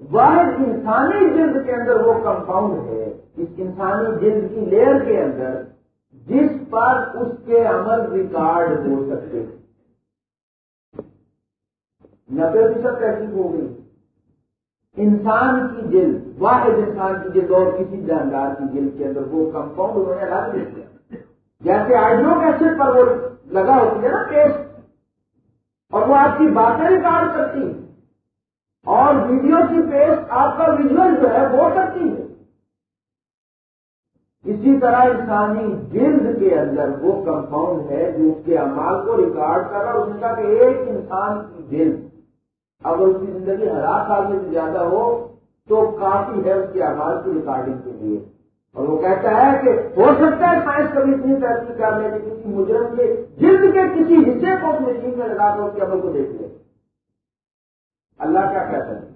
واحد انسانی جلد کے اندر وہ کمپاؤنڈ ہے اس انسانی جلد کی لیئر کے اندر جس پر اس کے عمل ریکارڈ ہو سکتے نبے فیصد تحقیق ہو گئی؟ انسان کی جلد، واحد انسان کی جلد اور کسی جاندار کی جلد کے اندر وہ کمپاؤنڈ انہوں نے الگ دے جیسے آئیڈیو کیسٹ پر وہ لگا ہوتی ہے نا پیسٹ اور وہ آپ کی باتیں ریکارڈ کرتی اور ویڈیو کی پیسٹ آپ کا ویژل جو ہے وہ کرتی ہے اسی طرح انسانی جلد کے اندر وہ کمپاؤنڈ ہے جو اس کے امال کو ریکارڈ کر رہا اس نے کہا کہ ایک انسان کی جلد۔ اگر اس کی زندگی ہزار سال میں سے زیادہ ہو، تو کافی ہے اس کے امال کی ریکارڈنگ کے لیے۔ اور وہ کہتا ہے کہ ہو سکتا ہے سائنس کبھی اتنی ترقی کر لے کہ کسی مجرم کے جلد کے کسی حصے کو اس مشین میں لگا کر اس کے عمل کو دیکھ لے۔ اللہ کیا کہتا ہے؟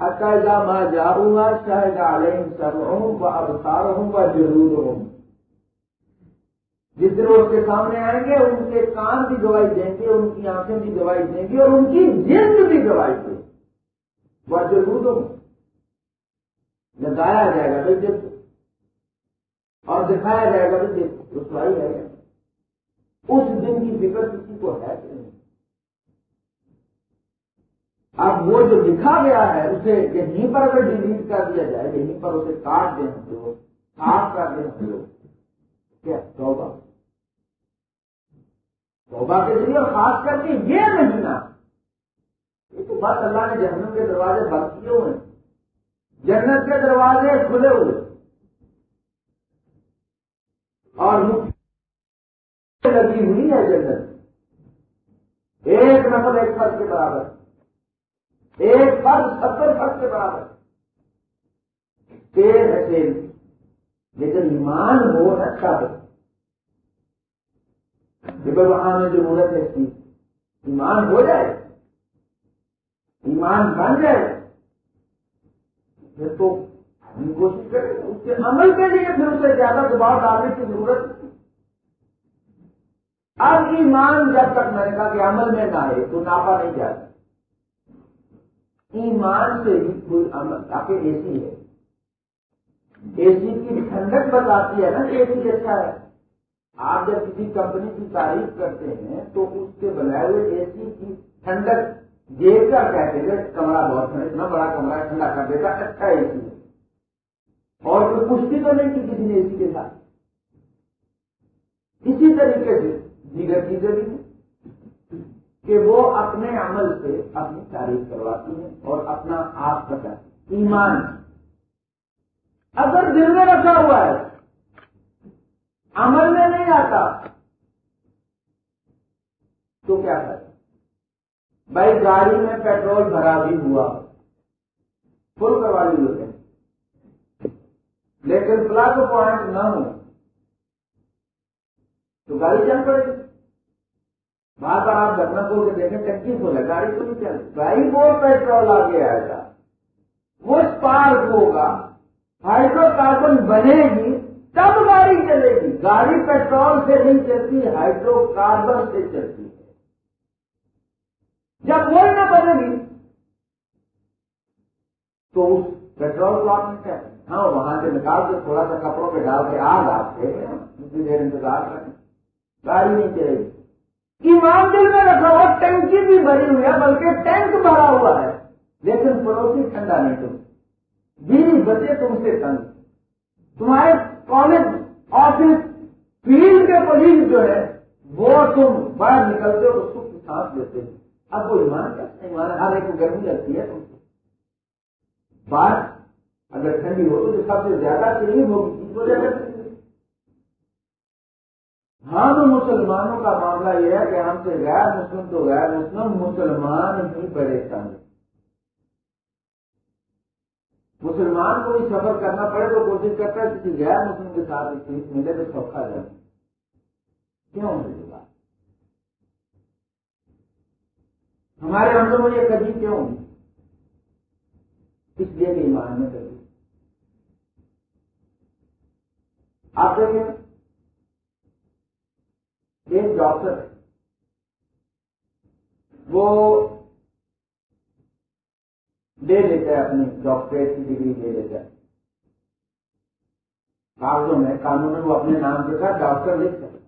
حقاعدہ میں جاؤں گا شاید عالم سر ہوں وہ ابسار ہوں وہ ضرور ہوں جس دن وہ اس کے سامنے آئیں گے، ان کے کان بھی گواہی دیں گے، ان کی آنکھیں بھی گواہی دیں گی اور ان کی جلد بھی گواہی دیں گی وہ ضرور ہوں لگایا جائے گا بھائی دیکھو اور دکھایا جائے گا بھائی دیکھو رسوائی ہے۔ اس دن کی فکر کسی کو ہے کہ نہیں؟ اب وہ جو لکھا گیا ہے، اسے یہیں پر اگر ڈیلیٹ کر دیا جائے، یہیں پر اسے کاٹ دیں ہم صاف کر دیں ہم لوگ کیا؟ توبہ۔ توبہ کے ذریعے اور خاص کر کے یہ مہینہ یہ تو بس اللہ نے جہنم کے دروازے بند کیے ہوئے جنت کے دروازے کھلے ہوئے اور لگی ہوئی ہے جنت۔ ایک نفل ایک فرق کے برابر۔ ایک فرق ستر فرق کے برابر تیر ہے تیل۔ لیکن ایمان ہو اچھا ہو وہاں میں ضرورت ہے اس کی، ایمان ہو جائے۔ ایمان بن جائے۔ پھر تو ہم کوشش کریں اس کے عمل کے لیے پھر اسے زیادہ دباؤ ڈالنے کی ضرورت نہیں۔ اب ایمان جب تک میں نے کہا کہ عمل میں نہ آئے تو ناپا نہیں جاتا۔ ایمان سے ہی کوئی عمل آپ اے سی ہے۔ اے سی کی ٹھنڈک بتاتی ہے نا اے سی اچھا ہے۔ آپ جب کسی کمپنی کی تعریف کرتے ہیں تو اس کے بنائے ہوئے اے سی کی ٹھنڈک دیکھ کر کہتے ہیں کمرہ بہت اتنا بڑا کمرہ ٹھنڈا کر دیتا اچھا اے سی ہے۔ اور کوئی پشتی تو نہیں کی کسی نے اے سی کے ساتھ۔ اسی طریقے سے دیگر چیزیں بھی کہ وہ اپنے عمل سے اپنی تعریف کرواتی ہیں اور اپنا آپ بتاتی ایمان۔ اگر دل میں رکھا ہوا ہے، عمل میں نہیں آتا، تو کیا کرے بھائی، گاڑی میں پیٹرول بھرا بھی ہوا، فل کروا لی ہوتے لیکن پلس پوائنٹ نہ ہو، تو گاڑی چل پڑے گی۔ بار بار آپ گھٹنا کھول کے دیکھیں ٹنکی کھول ہے گاڑی تو نہیں چل بھائی، وہ پیٹرول آگے آئے گا۔ وہ اسپارک ہوگا ہائیڈرو کاربن بنے گی، تب گاڑی چلے گی۔ گاڑی پیٹرول سے نہیں چلتی ہائیڈرو کاربن سے چلتی ہے۔ جب وہ نہ بنے گی، تو اس پیٹرول کو آپ نے کیا؟ ہاں وہاں سے نکال کے تھوڑا سا کپڑوں پہ ڈال کے آگ آپ سے دیر انتظار کریں۔ گاڑی نہیں چلے گی۔ ایمان دل میں رکھا ہوا، ٹینکی بھی بھری ہوئی ہے، بلکہ ٹینک بھرا ہوا ہے۔ لیکن پڑوسی ٹھنڈا نہیں تم بیوی بچے تم سے تنگ۔ تمہارے کالج، آفس، فیلڈ کے پولیس جو ہے، وہ تم باہر نکلتے ہو اس کو سانس لیتے ہیں۔ اب وہ ایمان کیا ایمان ہر ایک کو گرمی لگتی ہے۔ تم بات اگر ٹھنڈی ہو تو سب سے زیادہ قریب ہوگی۔ کس وجہ سے ہم مسلمانوں کا معاملہ یہ ہے کہ ہم سے غیر مسلم تو غیر مسلم، مسلمان ہی پریشان مسلمان کو بھی سفر کرنا پڑے تو کوشش کرتا ہے کسی غیر مسلم کے ساتھ سیٹ ملے تو سوکھا جائے۔ کیوں ملے گا ہمارے اندر میں یہ کبھی کیوں اس لیے کہ ایمان میں کبھی۔ آپ دیکھیں ایک ڈاکٹر وہ لے لیتا ہے اپنی ڈاکٹریٹ کی ڈگری لے لیتا ہے۔ کاغذوں میں، قانون میں وہ اپنے نام کے ساتھ ڈاکٹر لکھ سکتا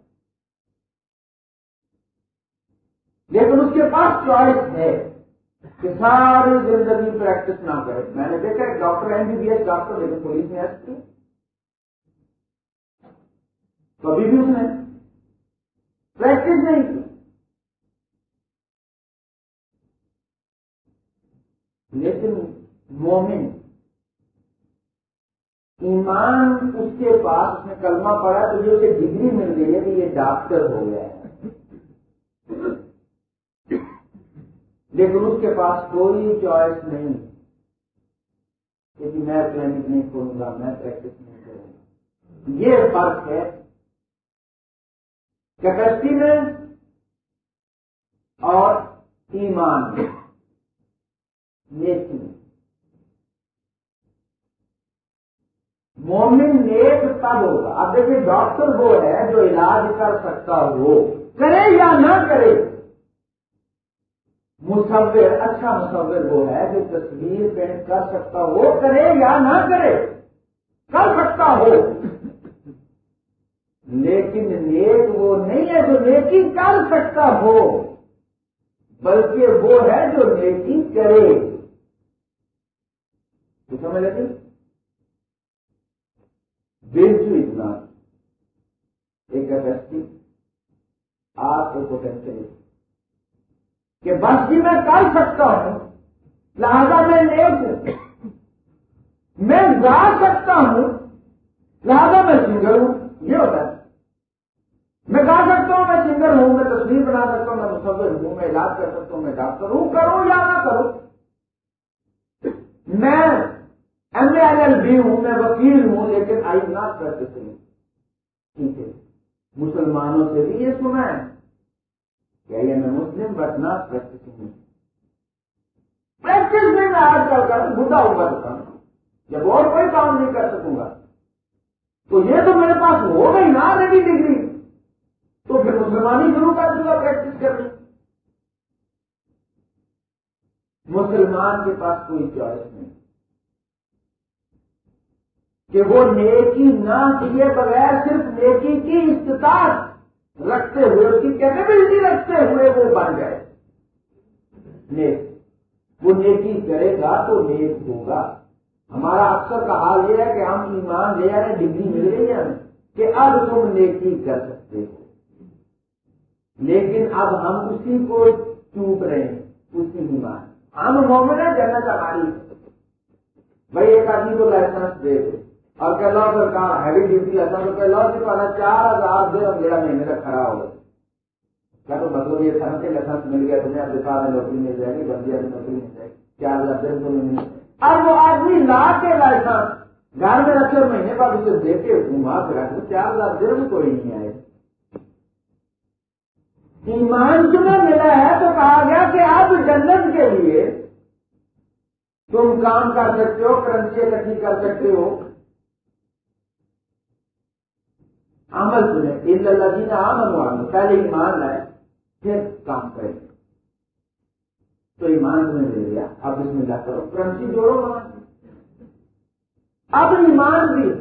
لیکن اس کے پاس چوائس ہے کہ ساری زندگی پریکٹس نہ کرے۔ میں نے دیکھا doctor M B B S doctor, لیکن پولیس میں ایس کی تو ابھی بھی اس نے پریکٹس نہیں کی لیکن مومن ایمان اس کے پاس اس نے کلمہ پڑا تو جو اسے ڈگری مل گئی ہے کہ یہ ڈاکٹر ہو گیا ہے۔ لیکن اس کے پاس کوئی چوائس نہیں کیونکہ میں کلینک نہیں کھولوں گا، میں پریکٹس نہیں کروں گا۔ یہ فرق ہے کیپیسٹی میں اور ایمان میں، نیکی مومن نیک تب ہوگا۔ اب دیکھیے ڈاکٹر وہ ہے جو علاج کر سکتا ہو، کرے یا نہ کرے۔ مصور اچھا مصور وہ ہے جو تصویر پینٹ کر سکتا ہو، کرے یا نہ کرے۔ کر سکتا ہو۔ لیکن نیک وہ نہیں ہے جو نیکی کر سکتا ہو، بلکہ وہ ہے جو نیکی کرے۔ سمجھ لگی بیسو اتنا۔ ایک کیپیسٹی آپ کو پوٹینشیل کہ بس جی میں کر سکتا ہوں، لہذا میں نیک ہوں۔ میں گا سکتا ہوں، لہذا میں سنگر ہوں۔ یہ ہوتا ہے۔ میں گا سکتا ہوں، میں سنگر ہوں، میں تصویر بنا سکتا ہوں، میں مصور ہوں، میں علاج کر سکتا ہوں، میں ڈاکٹر ہوں، کروں یا نہ کروں۔ میں ایم ایل ایل بھی ہوں، میں وکیل ہوں، لیکن آئی ناٹ پریکٹس ٹھیک ہے۔ مسلمانوں سے بھی یہ سنا ہے کہ یہ میں مسلم بٹ ناٹ پریکٹس ہوں۔ پریکٹس میں میں آج کل کر بڈا ہوگا تو جب اور کوئی کام نہیں کر سکوں گا۔ تو یہ تو میرے پاس ہو گئی نا ریڈی ڈگری۔ تو پھر مسلمان ہی شروع کر دوں گا پریکٹس کرنی مسلمان کے پاس کوئی چوائس نہیں۔ کہ وہ نیکی نہ کیے بغیر صرف نیکی کی استطاعت رکھتے ہوئے، اس کی کیپیبلٹی رکھتے ہوئے وہ بن جائے۔ نیک۔ وہ نیکی کرے گا تو نیک ہوگا۔ ہمارا اکثر کا حال یہ ہے کہ ہم ایمان لے آئے، ڈگری مل گئی ہے، کہ اب تم نیکی کر سکتے ہو۔ لیکن اب ہم اسی کو چوپ رہے ہیں، اسی ایمان ہم مومن ہے جنت ہماری بھائی، ایک آدمی کو لائسنس دے دے اور کہ لو سرکار ہیوی ڈیوٹی ایسا تو کہ لو سے پہلے چار ہزار دے اور میرا مہینے کا کھڑا ہو کیا تو مطلب یہ تھا کہ لائسنس مل گیا تمہیں اپنے ساتھ میں نوکری مل جائے گی بندیا میں نوکری مل جائے گی، چار ہزار دے تو مل اب وہ آدمی لا کے لائسنس گھر میں رکھے مہینے بعد اسے دے کے گھما کے چار ہزار دیر میں کوئی نہیں آئے۔ ایمان تمہیں ملا ہے تو کہا گیا کہ آپ جنت کے لیے تم کام کر سکتے ہو، کرنسی اکٹھی کر سکتے ہو۔ عمل سنیں۔ ان اللہ جی نے عام پہلے ایمان لائے، پھر کام کریں۔ تو ایمان تمہیں لے لیا اب اس میں کرو کرنسی جوڑو۔ اب ایمان بھی۔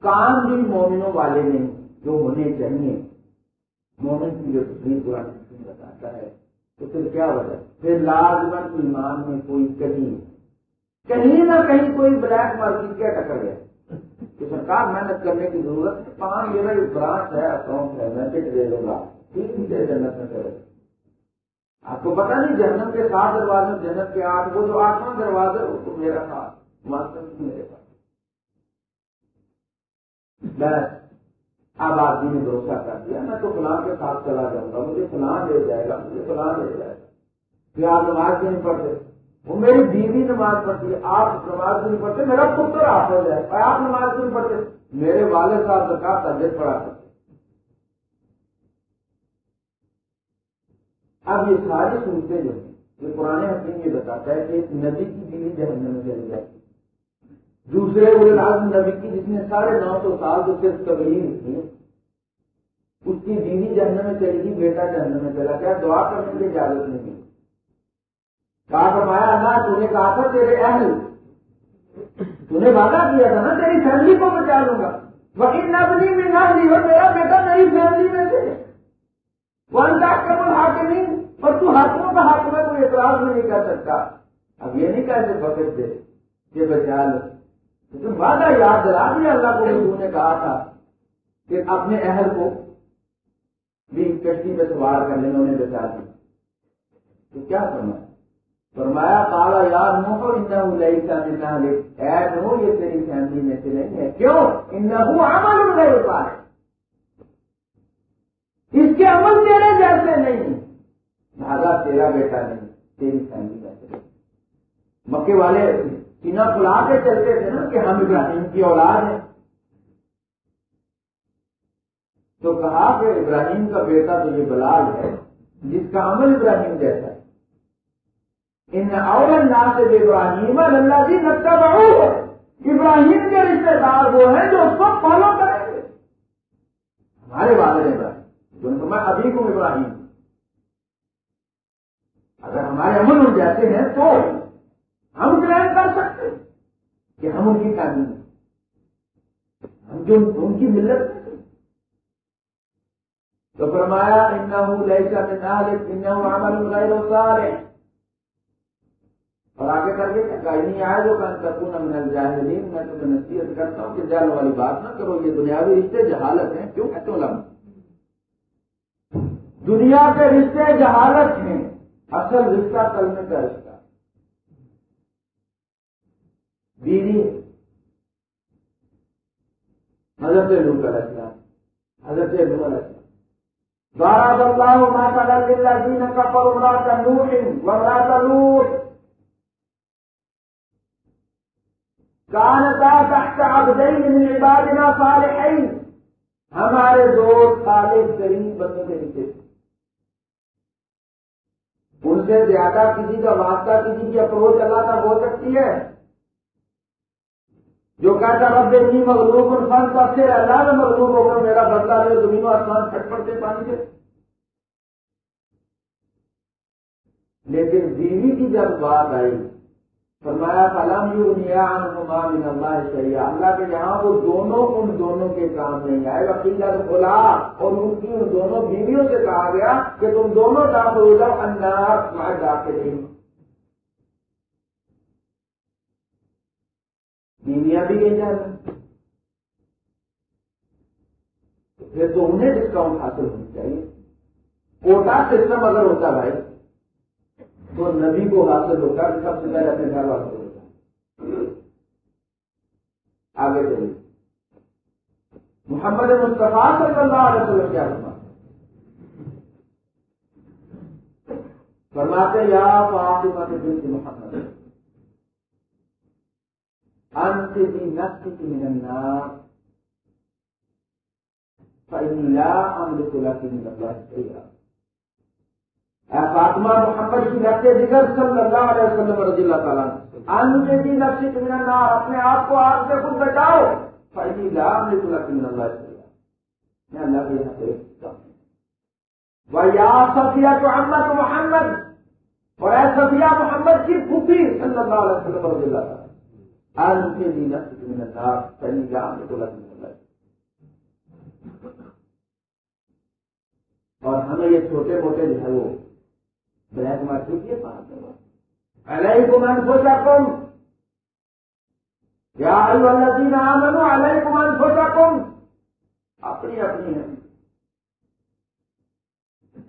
کام بھی مومنوں والے نہیں، جو ہونے چاہیے۔ مومن کی جو تصویر قرآن بتاتا ہے، تو پھر کیا وجہ پھر لازمت ایمان میں کوئی کہیں کہیں نہ کہیں کوئی بلیک مارکیٹ کیا ٹکر گیا کہ سرکار محنت کرنے کی ضرورت ہے۔ پانچ میرا جو برانچ ہے، اکاؤنٹ ہے میں چیک دے دوں گا ٹھیک ہے جنت میں کرے آپ کو پتا نہیں جنت کے سات دروازے، جنت کے آٹھ وہ جو آٹھواں دروازے اس کو میرا ساتھ ماسٹر میرے پاس۔ بس۔ اب آدمی نے بھروسہ کر دیا، میں تو فلاں کے ساتھ چلا جاؤں گا، مجھے فلاں دے جائے گا، مجھے فلاں دے جائے گا۔ پھر آپ نماز نہیں پڑھتے؟ وہ میری بیوی نماز پڑھتی ہے، آپ نماز نہیں پڑھتے؟ میرا پتر آپ ہو جائے، اور آپ نماز نہیں پڑھتے؟ میرے والد صاحب سرکار تجربے پڑھا کرتے اب یہ ساری صورتیں جو ہیں، یہ پرانے حکیم یہ بتاتا ہے کہ ایک ندی کی بیوی جہنم میں چلی جاتی دوسرے وہ نبی کی جس نے ساڑھے نو سو سال تو صرف تبلیغ کی، اس کی بیوی جہنم میں چلی گئی، بیٹا جہنم میں چلا گیا، دعا کرنے کی اجازت نہیں دی۔ کہا، فرمایا، اللہ تو نے کہا تھا، تیرے اہل تو نے وعدہ کیا تھا نا، تیری فیملی کو بچا لوں گا۔ وکیل نبلی میں نہ لی ہو میرا بیٹا میری فیملی میں سے ون لاکھ کا کوئی نہیں اور تو ہاتھوں کا حق میں کوئی اعتراض میں نہیں کر سکتا۔ اب یہ نہیں کہتے بکت دے، یہ بچا لو تم وعدہ یاد دلا دیا اللہ کو تو نے کہا تھا کہ اپنے اہل کو بھی کشتی پہ سوار کر لینا انہیں بچا دیا تو کیا کرنا فرمایا کالا یار نو ان لئی کا نکاح ایڈ ہو یہ تیری فیملی میں سے نہیں ہے۔ کیوں؟ ان عمل گئے پائے اس کے عمل تیرے جیسے نہیں۔ لہٰذا تیرا بیٹا نہیں، تیری فیملی میں مکے والے سینا کھلا کے چلتے تھے نا کہ ہم ابراہیم کی اولاد ہیں۔ تو کہا کہ ابراہیم کا بیٹا تو یہ بلال ہے، جس کا عمل ابراہیم جیسا ہے۔ ان اور اللہ سے ابراہیم اللہ جی نقطہ بہو ابراہیم کے رشتے دار وہ ہیں جو اس کو فالو کریں گے۔ ہمارے والد ابراہیم، جو میں ابھی کو ابراہیم۔ اگر ہمارے امن ہو جاتے ہیں تو ہم گرہن کر سکتے کہ ہم ان کی تعلیم ہم جو ان کی ملت تو فرمایا اور آگے کر کے کہیں نہیں آئے جو کن من الجاہلین۔ میں تمہیں نصیحت کرتا ہوں کہ جال والی بات نہ کرو، یہ دنیاوی رشتے جہالت ہیں۔ کیوں؟ کہتے ہو دنیا کے رشتے جہالت ہیں۔ اصل رشتہ کلمے کا رشتہ۔ بیوی حضرت لو کا رچنا حضرت لو کا رچنا دوارا اللہ ماتا اللہ دین کا پروگرام کا نور وغیرہ کا نور کانتا تحت عبدین من عبادنا صالحین۔ ہمارے دوست صالح کریم بندے کے نیچے۔ ان سے زیادہ کسی کا واسطہ، کسی کی اپروچ اللہ تک ہو سکتی ہے۔ جو کہتا رب نہیں مغلوب فن سب سے اللہ میں مغلوب ہو کر میرا بدلا لے، زمین و آسمان چھٹ پڑتے پانی سے لیکن بیوی کی جب بات آئی، فرمایا کلام یو نیا من اللہ شریعہ اللہ کے یہاں وہ دونوں ان دونوں کے کام نہیں آئے. گا قلت کھلا اور ان کی ان دونوں بیویوں سے کہا گیا کہ تم دونوں داخل ہو جاؤ انداز میں داخل نہیں بیویاں بھی گئی جائیں پھر تو انہیں ڈسکاؤنٹ حاصل ہونی چاہیے۔ کوٹا سسٹم اگر ہوتا بھائی، تو نبی کو حاصل ہوگا سب سے پہلے اپنے گھر والوں کو آگے چلیے محمد مصطفیٰ صلی اللہ علیہ وسلم کیا فرما فرماتے یا فاطمہ کے بنت محمد۔ انت دی نفس من النار. فإن لا أملك لك من الله شيئا. فاطمہ محمد کی نفس دیگر صلی اللہ علیہ وسلم رضی اللہ تعالیٰ ان کی نفس من اپنے آپ کو آگ سے خود بچاؤ. فائدی لام نے تلا من اللہ میں اللہ کے یہاں پہ وہ یا صفیہ تو محمد. اور اے صفیہ محمد کی پھوپھی صلی اللہ علیہ وسلم رضی اللہ تعالیٰ ان کے اور ہمیں یہ چھوٹے موٹے جو ہے وہ بلیک مارکیٹ کے پاس الئی گمان سوچا کم یا اللہ جی نام لو الئی سوچا کم اپنی اپنی ہے۔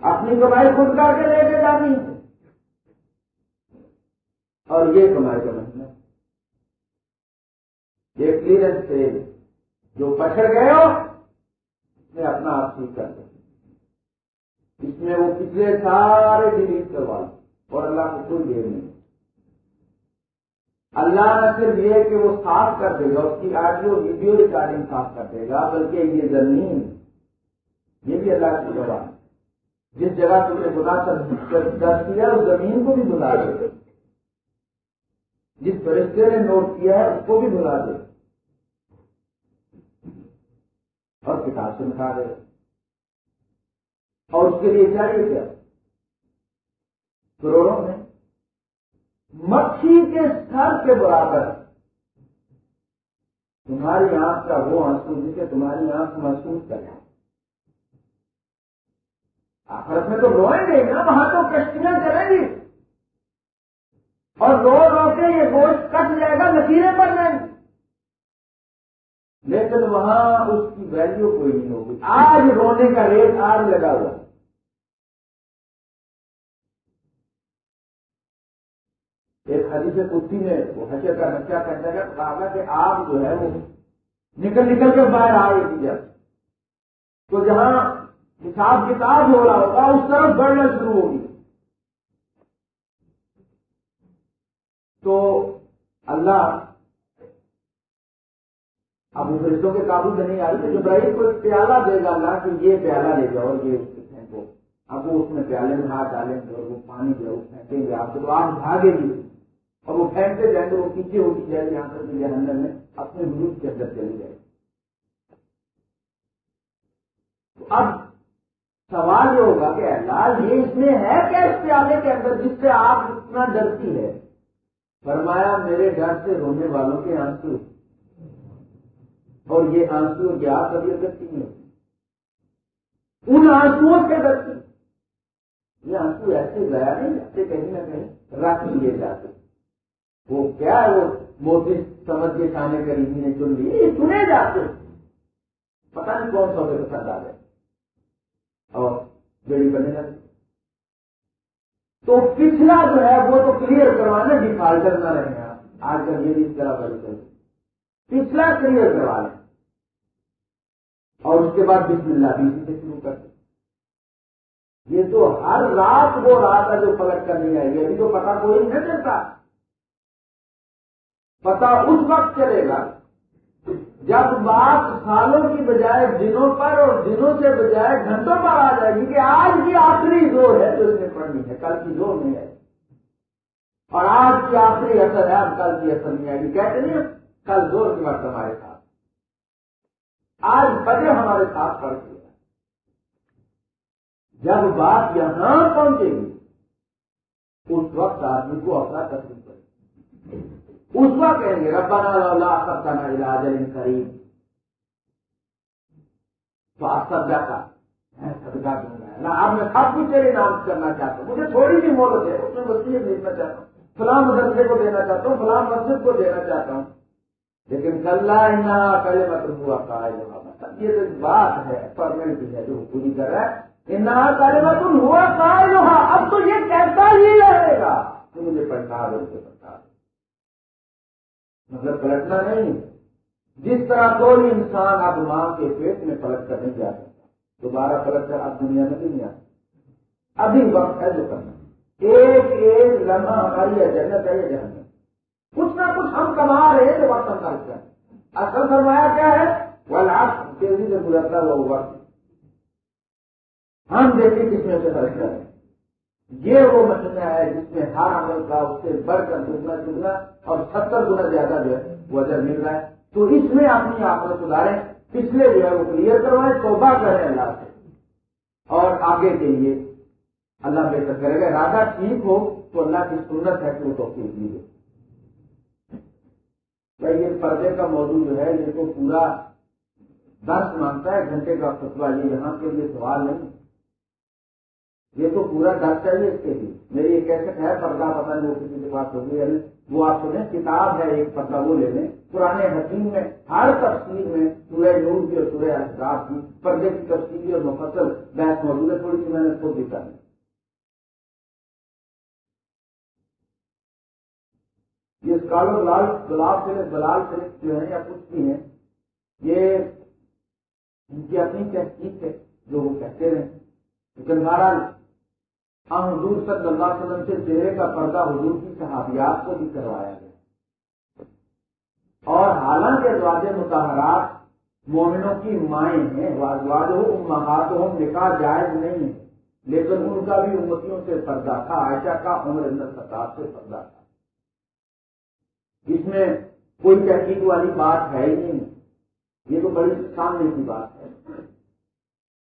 اپنی کمائی خود کر کے لے کے جانی اور یہ کمائی کا مہینہ یہ کلیئرنس سے جو پچھڑ گئے ہو میں اپنا آپ ٹھیک کر دوں اس میں وہ پچھلے سارے ڈیلیٹ کروا اور اللہ کو کوئی دیر نہیں۔ اللہ نہ صرف یہ کہ وہ صاف کر دے گا، اس کی آڈیو ویڈیو ریکارڈنگ صاف کر دے گا، بلکہ یہ زمین، یہ بھی اللہ کی جگہ جس جگہ تم نے بلا درج کیا، اس زمین کو بھی بلا دے جس فرشتے نے نوٹ کیا ہے، اس کو بھی بلا دے۔ اور کتاب سے نکال دے۔ اور اس کے لیے چاہیے کیا؟ کروڑوں میں۔ مکھی کے سر کے برابر۔ تمہاری آنکھ کا وہ آنسو جسے تمہاری آنکھ محسوس کرے۔ آخرت میں تو روئیں گے نا وہاں تو کشتیاں چلیں گی۔ اور رو رو کے یہ گوشت کٹ جائے گا لکیریں پر جائیں گی لیکن وہاں اس کی ویلو کوئی نہیں ہوگی۔ آج رونے کا ریٹ آج لگا ہوا۔ ایک حدیث کتی میں وہ حشر کا نقشہ کہتا ہے کہا کہ آپ جو ہے وہ نکل نکل کر باہر آ رہی تھی جب تو جہاں حساب کتاب ہو رہا ہوگا اس طرف بڑھنا شروع ہوگی۔ تو اللہ اب فرشتوں کے قابو سے نہیں آ رہی تو جبرائیل کو پیالہ دے گا، اللہ کہ یہ پیالہ لے جاؤ، یہ اس پھینکو اب وہ اس میں پیالے میں ہاتھ ڈالیں گے اور وہ پانی جو پھینکیں گے۔ آپ تو آپ بھاگے گی اور وہ پھینکتے جائیں گے وہ پیچھے ہوتی جائے گی، یہاں تک جہنم میں اپنے گروپ کے اندر چلی جائے گی۔ اب سوال یہ ہوگا کہ اللہ، یہ اس میں ہے کیا اس پیالے کے اندر جس سے آپ اتنا ڈرتی ہے؟ فرمایا، میرے ڈر سے رونے والوں کے آنسو۔ اور یہ آنسو کیا کبھی کرتی نہیں ہوتی ان آنسو سے ڈرتی۔ یہ آنسو ایسے گیا نہیں جاتے کہیں نہ کہیں رکھ لیے جاتے۔ وہ کیا ہے، وہ موتی سمجھ کے کھانے قریبی نے چن لیے، یہ چنے جاتے۔ پتہ نہیں کون سا پسند آ جائے اور بیڑی بنے لگے تو پچھلا جو ہے وہ تو کلیئر کروانا ڈیفالٹر نہ رہے آپ آج کل یہ بھی اس طرح بڑی پچھلا کلیئر کروا لیں۔ اور اس کے بعد بسم اللہ بھی سے شروع کر دیں۔ یہ تو ہر رات وہ رات ہے جو پلٹ کرنی آئے گی۔ ابھی تو پتا کوئی نہیں دیتا پتا اس وقت چلے گا۔ جب بات سالوں کی بجائے دنوں پر اور دنوں سے بجائے گھنٹوں پر آ جائے گی کہ آج کی آخری زور ہے جو اس میں پڑھنی ہے، کل کی زور نہیں ہے۔ اور آج کی آخری اثر ہے، اب کل کی اثر نہیں آئے گی کہتے نہیں کل زور کی وقت ہمارے ساتھ۔ آج بجے ہمارے ساتھ پڑ گیا جب بات یہاں پہنچے گی، اس وقت آدمی کو اپنا تصویر اس وقت کہیں گے، ربنا اللہ سب کا نا علاج قریب تو آپ سب جاتا میں صدقہ دوں گا. اب میں سب کچھ تیرے نام کرنا چاہتا ہوں. مجھے تھوڑی سی مولت ہے اس میں وسیع دینا چاہتا ہوں. فلاں مدرسے کو دینا چاہتا ہوں. فلاں مسجد کو دینا چاہتا ہوں. لیکن کل کلے مطلب ہوا قائل مطلب یہ تو بات ہے پرمنٹ ہے جو پوری کر رہا ہے. انہا کالے مطلب ہوا قائل اب تو یہ کہتا ہی رہے گا؟ تو مجھے پڑھتا ہے مطلب پلٹنا نہیں۔ جس طرح کوئی انسان اب ماں کے پیٹ میں پلٹ کر نہیں جا سکتا دوبارہ پلٹ کر اب دنیا میں نہیں آ سکتا ابھی وقت ہے جو کرنا۔ ایک ایک لمحہ ہماری جنت ہے یہ جہنم۔ کچھ نہ کچھ ہم کما رہے ہیں جو وقت ہم خرچ کریں۔ اصل فرمایا کیا ہے؟ وہ لاکھ تیزی سے گزرتا وہ وقت ہم دیکھیں کس میں سے خرچ کریں۔ یہ وہ مہینہ ہے جس میں ہر عمل کا اس سے بڑھ کر دگنا چگنا اور ستر گنا زیادہ جو ہے وہ اجر مل رہا ہے۔ تو اس میں اپنی آپ کو سدھاریں پچھلے جو ہے وہ کلیئر کروائیں، توبہ کریں اللہ سے۔ اور آگے کے لیے اللہ بہتر کرے گا۔ راجا ٹھیک ہو تو اللہ کی سنت ہے کہ وہ توفیق دیجیے یہ پردے کا موضوع جو ہے، یہ تو پورا درس مانگتا ہے، گھنٹے کا فتوا یہ یہاں کے لیے سوال نہیں۔ یہ تو پورا ڈر چاہیے اس کے لیے۔ میری ایک ایسٹ ہے پردہ پتہ نہیں وہ کسی کے پاس ہوگی یعنی وہ آپ سنیں، کتاب ہے ایک پردہ وہ لے لیں۔ پرانے حکیم میں ہر تفصیل میں سورہ نور کی اور سورہ احساس کی، پردے کی تفصیلی اور مفصل بحث موجود ہے۔ تھوڑی سی میں نے خود بھی کر یہ اسکالر لال گلاب سے بلال شریف جو ہے یا کچھ بھی ہیں، یہ ان کی اپنی تحقیق ہے جو وہ کہتے رہے۔ لیکن بہرحال ہم حضور صلی اللہ علیہ وسلم سے چہرے کا پردہ حضور کی صحابیات کو بھی کروایا گیا۔ اور حالانکہ ازواج متحرات مومنوں کی مائیں ہیں واضواج ہو مہات ہو نکاح جائز نہیں ہے لیکن ان کا بھی امتیوں سے پردہ تھا، عائشہ کا عمر اندر خطاب سے پردہ تھا۔ اس میں کوئی تحقیق والی بات ہے ہی نہیں۔ یہ تو بڑی سامنے کی بات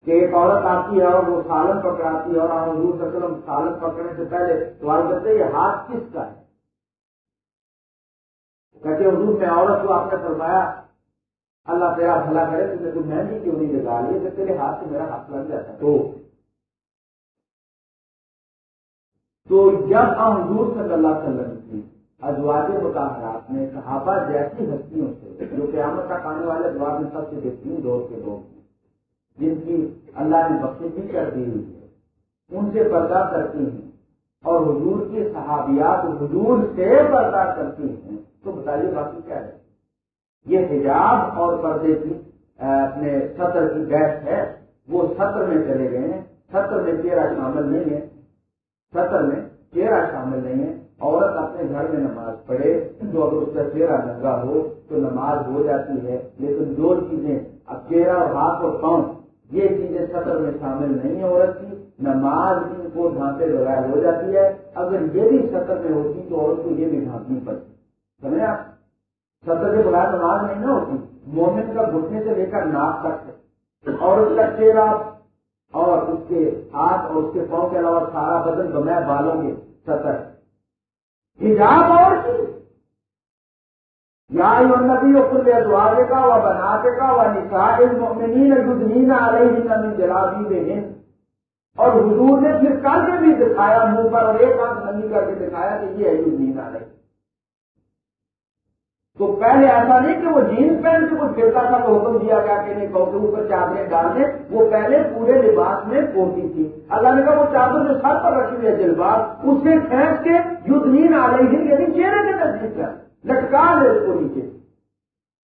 کہ ایک عورت آتی ہے اور وہ سالن پکڑاتی ہے اور ہم حضور صلی اللہ علیہ وسلم سالن پکڑنے سے پہلے سوال کرتے یہ ہاتھ کس کا ہے؟ کہتے حضور میں عورت کو آپ نے فرمایا اللہ تیرا بھلا کرے تم نے کوئی مہندی کیوں نہیں لگا لی کہ تیرے ہاتھ سے میرا ہاتھ لگ جاتا تو تو جب ہم حضور صلی اللہ علیہ وسلم کی ازواج مطالعات میں صحابہ جیسی ہستیوں سے جو قیامت تک آنے والے ادوار میں سب سے بہترین دور کے لوگ جن کی اللہ نے بخش بھی کر دی ہوئی ہے، ان سے پردہ کرتی ہیں اور حضور کی صحابیات حضور سے پردہ کرتی ہیں، تو بتائیے باقی کیا ہے؟ یہ حجاب اور پردے کی اپنے سطر کی گیس ہے، وہ سطر میں چلے گئے ہیں۔ سطر میں چہرہ شامل نہیں ہے سطر میں چہرہ شامل نہیں ہے عورت اپنے گھر میں نماز پڑھے، تو اگر اس کا چہرہ ننگا ہو، تو نماز ہو جاتی ہے، لیکن جو چیزیں اب چہرہ اور ہاتھ اور پاؤں یہ چیزیں سطر میں شامل نہیں ہے عورت کی نماز ان کو ڈھانپے بغیر ہو جاتی ہے۔ اگر یہ بھی سطر میں ہوتی تو عورت کو یہ بھی ڈھانپنی پڑتی۔ سمجھے آپ؟ سطر کے بغیر نماز نہیں نہ ہوتی۔ مومن کا گھٹنے سے لے کر ناک تک اور اس کا چہرہ اور اس کے ہاتھ اور اس کے پاؤں کے علاوہ سارا بدن بغیر بالوں کے سطر حجاب اور یا نبی کل ادوارے کا وہ بناتے کا وہ نکاح المؤمنین یدنین علیہ من جلابیبہن۔ اور حضور نے پھر کر کے بھی دکھایا، منہ پر اور ایک آنکھ نمی کر کے دکھایا کہ یہ ہے یدنین علیہ۔ تو پہلے ایسا نہیں کہ وہ جینس پہن کے کچھ پھرتا تھا تو حکم دیا گیا کہ نہیں کہ اوپر چادریں ڈالنے وہ پہلے پورے لباس میں پوتی تھی۔ اللہ نے کہا وہ چادر جو سر پر رکھی ہوئی جلباب، اسے کھینچ کے یدنین آ رہی تھی یعنی چہرے کے نزدیک کر لٹکا لے اس کو نیچے۔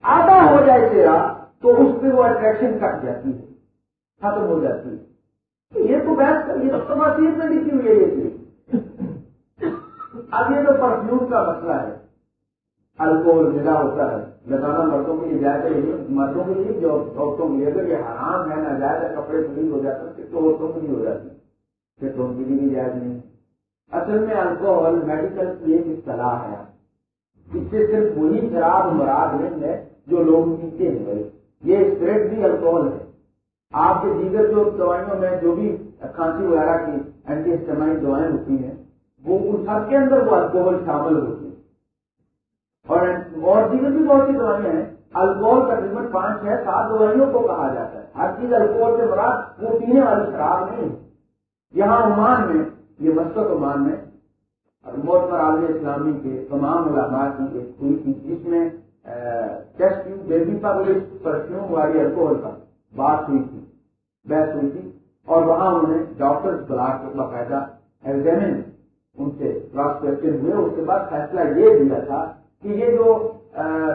آدھا ہو جائے چہرہ تو اس پہ وہ اٹریکشن کٹ جاتی ہے، ختم ہو جاتی ہے۔ یہ تو بحث یہ تو تماثیر میں لکھی ہوئی ہے یہ چیز۔ اب یہ جو پرفیوم کا مسئلہ ہے الکوہل ملا ہوتا ہے۔ لگانا مردوں کے لیے جائے گا مردوں کے لیے جو عورتوں کے لیے اگر یہ حرام ہے نہ جائے کپڑے پوری ہو جاتے پھر تو عورتوں کی نہیں ہو جاتی۔ پھر تو ان کے لیے بھی جائز نہیں۔ اصل میں الکوہل میڈیکل کی ایک اصطلاح ہے۔ اس سے صرف وہی شراب مراد نہیں ہے جو لوگ پیتے ہیں۔ بھائی یہ اسپرٹ بھی الکوہل ہے۔ آپ کے دیگر جو دوائیوں میں جو بھی کھانسی وغیرہ کی اینٹی اسٹمائک دوائیں ہوتی ہیں، وہ ان سب کے اندر وہ الکوہل شامل ہوتی ہے اور اور دیگر بھی بہت سی دوائیاں ہیں۔ الکوہل تقریباً پانچ چھ سات دوائیوں کو کہا جاتا ہے۔ ہر چیز الکوہل سے مراد وہ پینے والی شراب نہیں۔ یہاں عمان میں، یہ مسکت عمان میں موت پر عالم اسلامی کے تمام علامات کی ایک ہوئی تھی، جس میں ٹیسٹ بیبی پبلک پرفیوم والی الکوہل کا بات ہوئی تھی، بحث ہوئی تھی، اور وہاں انہوں نے ڈاکٹر بلا کے باقاعدہ ایگزامن ان سے کراس کوشچن ہوئے اس کے بعد فیصلہ یہ دیا تھا کہ یہ جو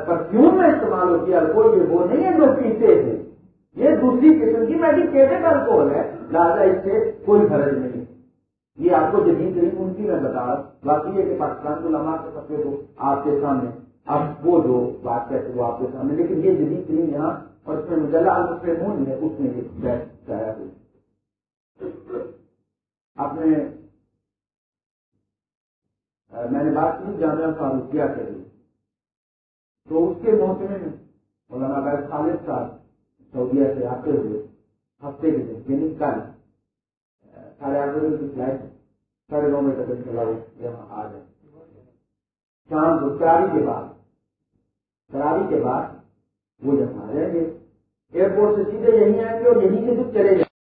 پرفیوم میں استعمال ہوتی ہے الکوہل، یہ وہ نہیں ہے جو پیتے تھے یہ دوسری قسم کی میڈیکیٹڈ الکوہل ہے، لہٰذا اس سے کوئی فرض نہیں۔ یہ آپ کو جدید ترین ان کی میں بتا رہا باقی یہ کہ پاکستان کو لمحہ کے سکتے تو آپ کے سامنے۔ اب وہ جو بات کہتے وہ آپ کے سامنے۔ لیکن یہ جدید ترین یہاں اور اس میں مجلہ المسلمون ہے اس میں یہ بیٹھ چاہا آپ نے میں نے بات کی، جامعہ فاروقیہ کے لیے۔ تو اس کے محکمے میں مولانا بیت خالد صاحب سعودیہ سے آتے ہوئے، ہفتے کے دن یعنی کل ساڑھے آٹھ بجے کی فلائٹ ساڑھے نو بجے تک چلا یہاں آ جائے شام کو تراوی کے بعد تراوی کے بعد وہ جب آ جائیں گے ایئرپورٹ سے سیدھے یہیں آئیں گے اور یہیں سے کچھ چلے جائیں